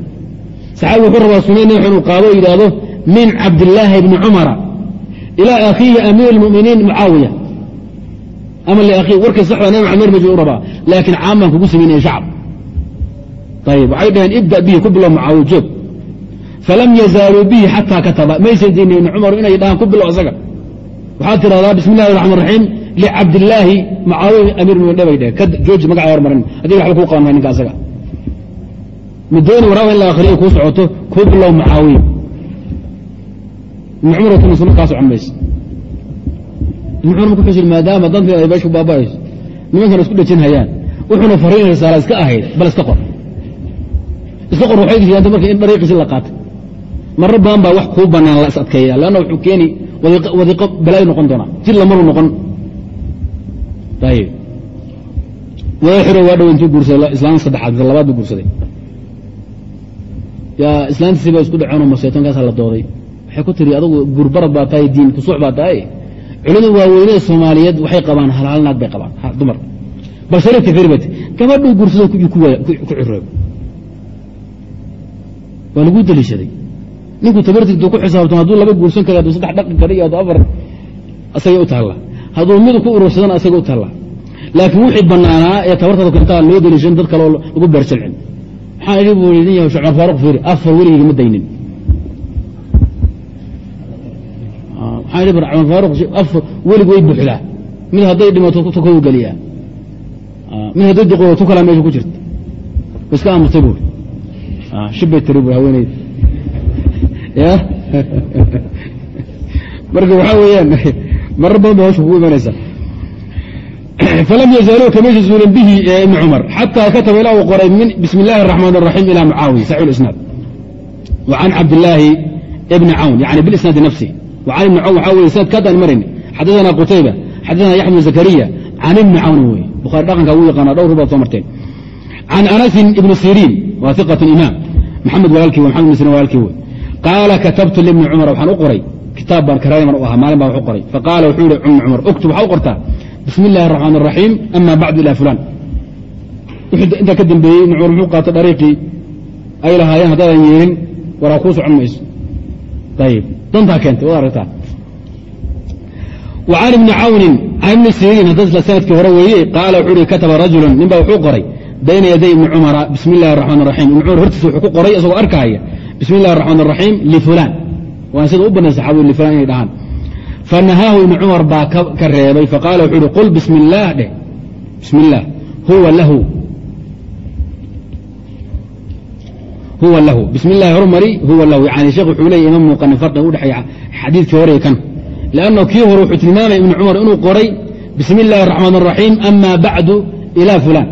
saxaabi wuxuu rabaa sunay nabi inuu qaado yidhaahdo min cabdillaahi bni cumara ilaa akhiihi amiir اlmuminiin mucaawiya ama liakhiih warkii saxda nabi maxamed maj u rabaa laakiin caaman kugu samaynaya shacab ayib waxay dhaheen ibda bihi ku bilow mucaawiya joog falam yazaaluu bihi xataa kataba maysan diinin ibni cumar inay dhahaan ku bilow isaga waxaad tidhahdaa bismi illahi raxmaan raxiim licabdillaahi mucaawiya amiir mumin dhebay dheh jooji magaca hormarin haddii waxba kuu qaban ninka asaga midooni waraaba in la akhriyo kuu socoto kuu bilow mucaawiya ibn cumar tuna sunno kaa socon maadaama dantii ay meesha ku baaba'ayso nimankana isku dhejin hayaan wuxuuna fariin risaala iska ahayd bal iska qor iska qor waxay yihahdeen marka in dariiqiisi la qaatay marar badan baa wax kuu banaan la is adkeeya leanna wuxuu keeni wadiiqo balaayo noqon doonaa jid lamaru noqon ayib waa dhow intuu guursaday islaan saddexaad mise labaad buu guursaday yaa islaantiisi baa isku dhaceenoo maseytonkaasaa la dooday waxay ku tiri adugu guurbarad baa tahay diin kusuuc baa tahay culimada waaweynada soomaaliyeed waxay qabaan hal hal naag bay qabaan dumar bal sharifta firbat gabadhuu guursado ku ciroob waa lagu deliishaday ninku tabartigtu ku xisaabtamo hadduu laba guursan karo hadduu saddex dhaqi karo iyo hadduu afar asagay u taalla hadduu mid ku urursadana asagay u taalla laakiin wixii bannaanaa ee tabartada kentaa loo deliishan dad kaleo lagu beerjalcin maxaa idhi buu idin yahay shacban faaruq fiiri afar weligeyga ma daynin. Maxaa idhi shacban faaruq afar welig way buuxdaa. Mid hadday dhimato tukow geliyaa mid hadday duqoodo tu kalaa meesha ku jirta. Iska aamustay buuri shibbay tiri buuri haweeneyda ya marka waxaa weeyaan marar badan ba hawsha kugu imanaysaa falam yazaaluu kamaysa zuulin bihi ibni cumar xataa kataba ilaa uu qoray bismi illaahi الraxmaan الraxiim ilى mucaawiya saxix isnaad wa can cabdillaahi bni cawn yani bilisnaadi nafsi wa can ibni cawn waxaa weye sanad kaadaan marayn xadaثana qutayba xadaثana yaxya bn zakariya can ibni cawnin wey bukhari dhaqanka ugu yaqaana dhowr rubaad soo marteen can anasin ibni siriin waa iqat imaam maxamed walaalkii w maxamed ibn sirin walaalkii wey qaala katabtu libni cumar waxaan u qoray kitaab baan karaaniman u ahaa maalin baan wau oray faqaala wuxuu yihi cumna cumar uktub waxaa u qortaa. Bismi illahi raxmaan raxiim ama bacdu ilaa fulaan. Intaa ka dambeeyey cumar muxuu qaata dariiqii ay lahaayeen haddaadan yeelin waraa kuu socon mayso. Ayib dantaa keentay waad aragtaa. Wa ibni cawnin can ibni siriin hadda isla sannadkii hore weeye qaala wuxuu ihi kataba rajulan ninbaa wuxuu qoray bayna yaday ibni cumara bismi illahi raxmaan raxiim ibni cumar hortiisa wuxuu ku qoray isagoo arkaaya bismi illahi raxmaan raxiim lifulaan waa sida u bana saxaabadu lilan inay dhahaan. Fanahaahu ibnu cumar baa ka reebay faqaala wuxuu uhi qul bismi illaah dheh bismi illaah huwa lahu. Huwa lahu. Bismi illaahi huwa lahu. Yani sheekh wuxuu leeya ima muuqanin farqiga u dhexeeya xadiidkii horey kan. Lanno kii hore wuxuu tilmaamaya ibnu cumar inuu qoray bismi illaahi araxmaan araxiim ama bacdu ilaa fulan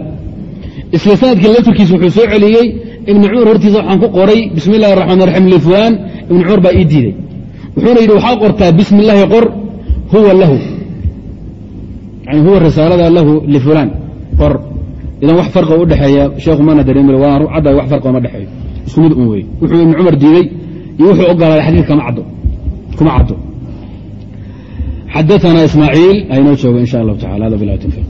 isla sannadkii laftirkiisa wuxuu soo celiyey ibn cumar hortiisa waxaan ku qoray bismi illahi raxmaan raxiim lifulaan ibn cumar baa ii diiday. Wuxuuna yidhi waxaa qortaa bismi illaahi qor huwa lahu. Yani huwa risaalada lahu lifulaan qor. Idan wax farqa u dhexeeya sheekhu mana dareemil waa cadda wax farqa uma dhexeeyo. Isku mid un wey wuxuu ibn cumar diiday iyo wuxuu ogolaaday xadiid kama caddo. Kuma caddo. Xadaana ismaaciil aynoo joogo in sha allahu tacala hada bilah tawfiiq.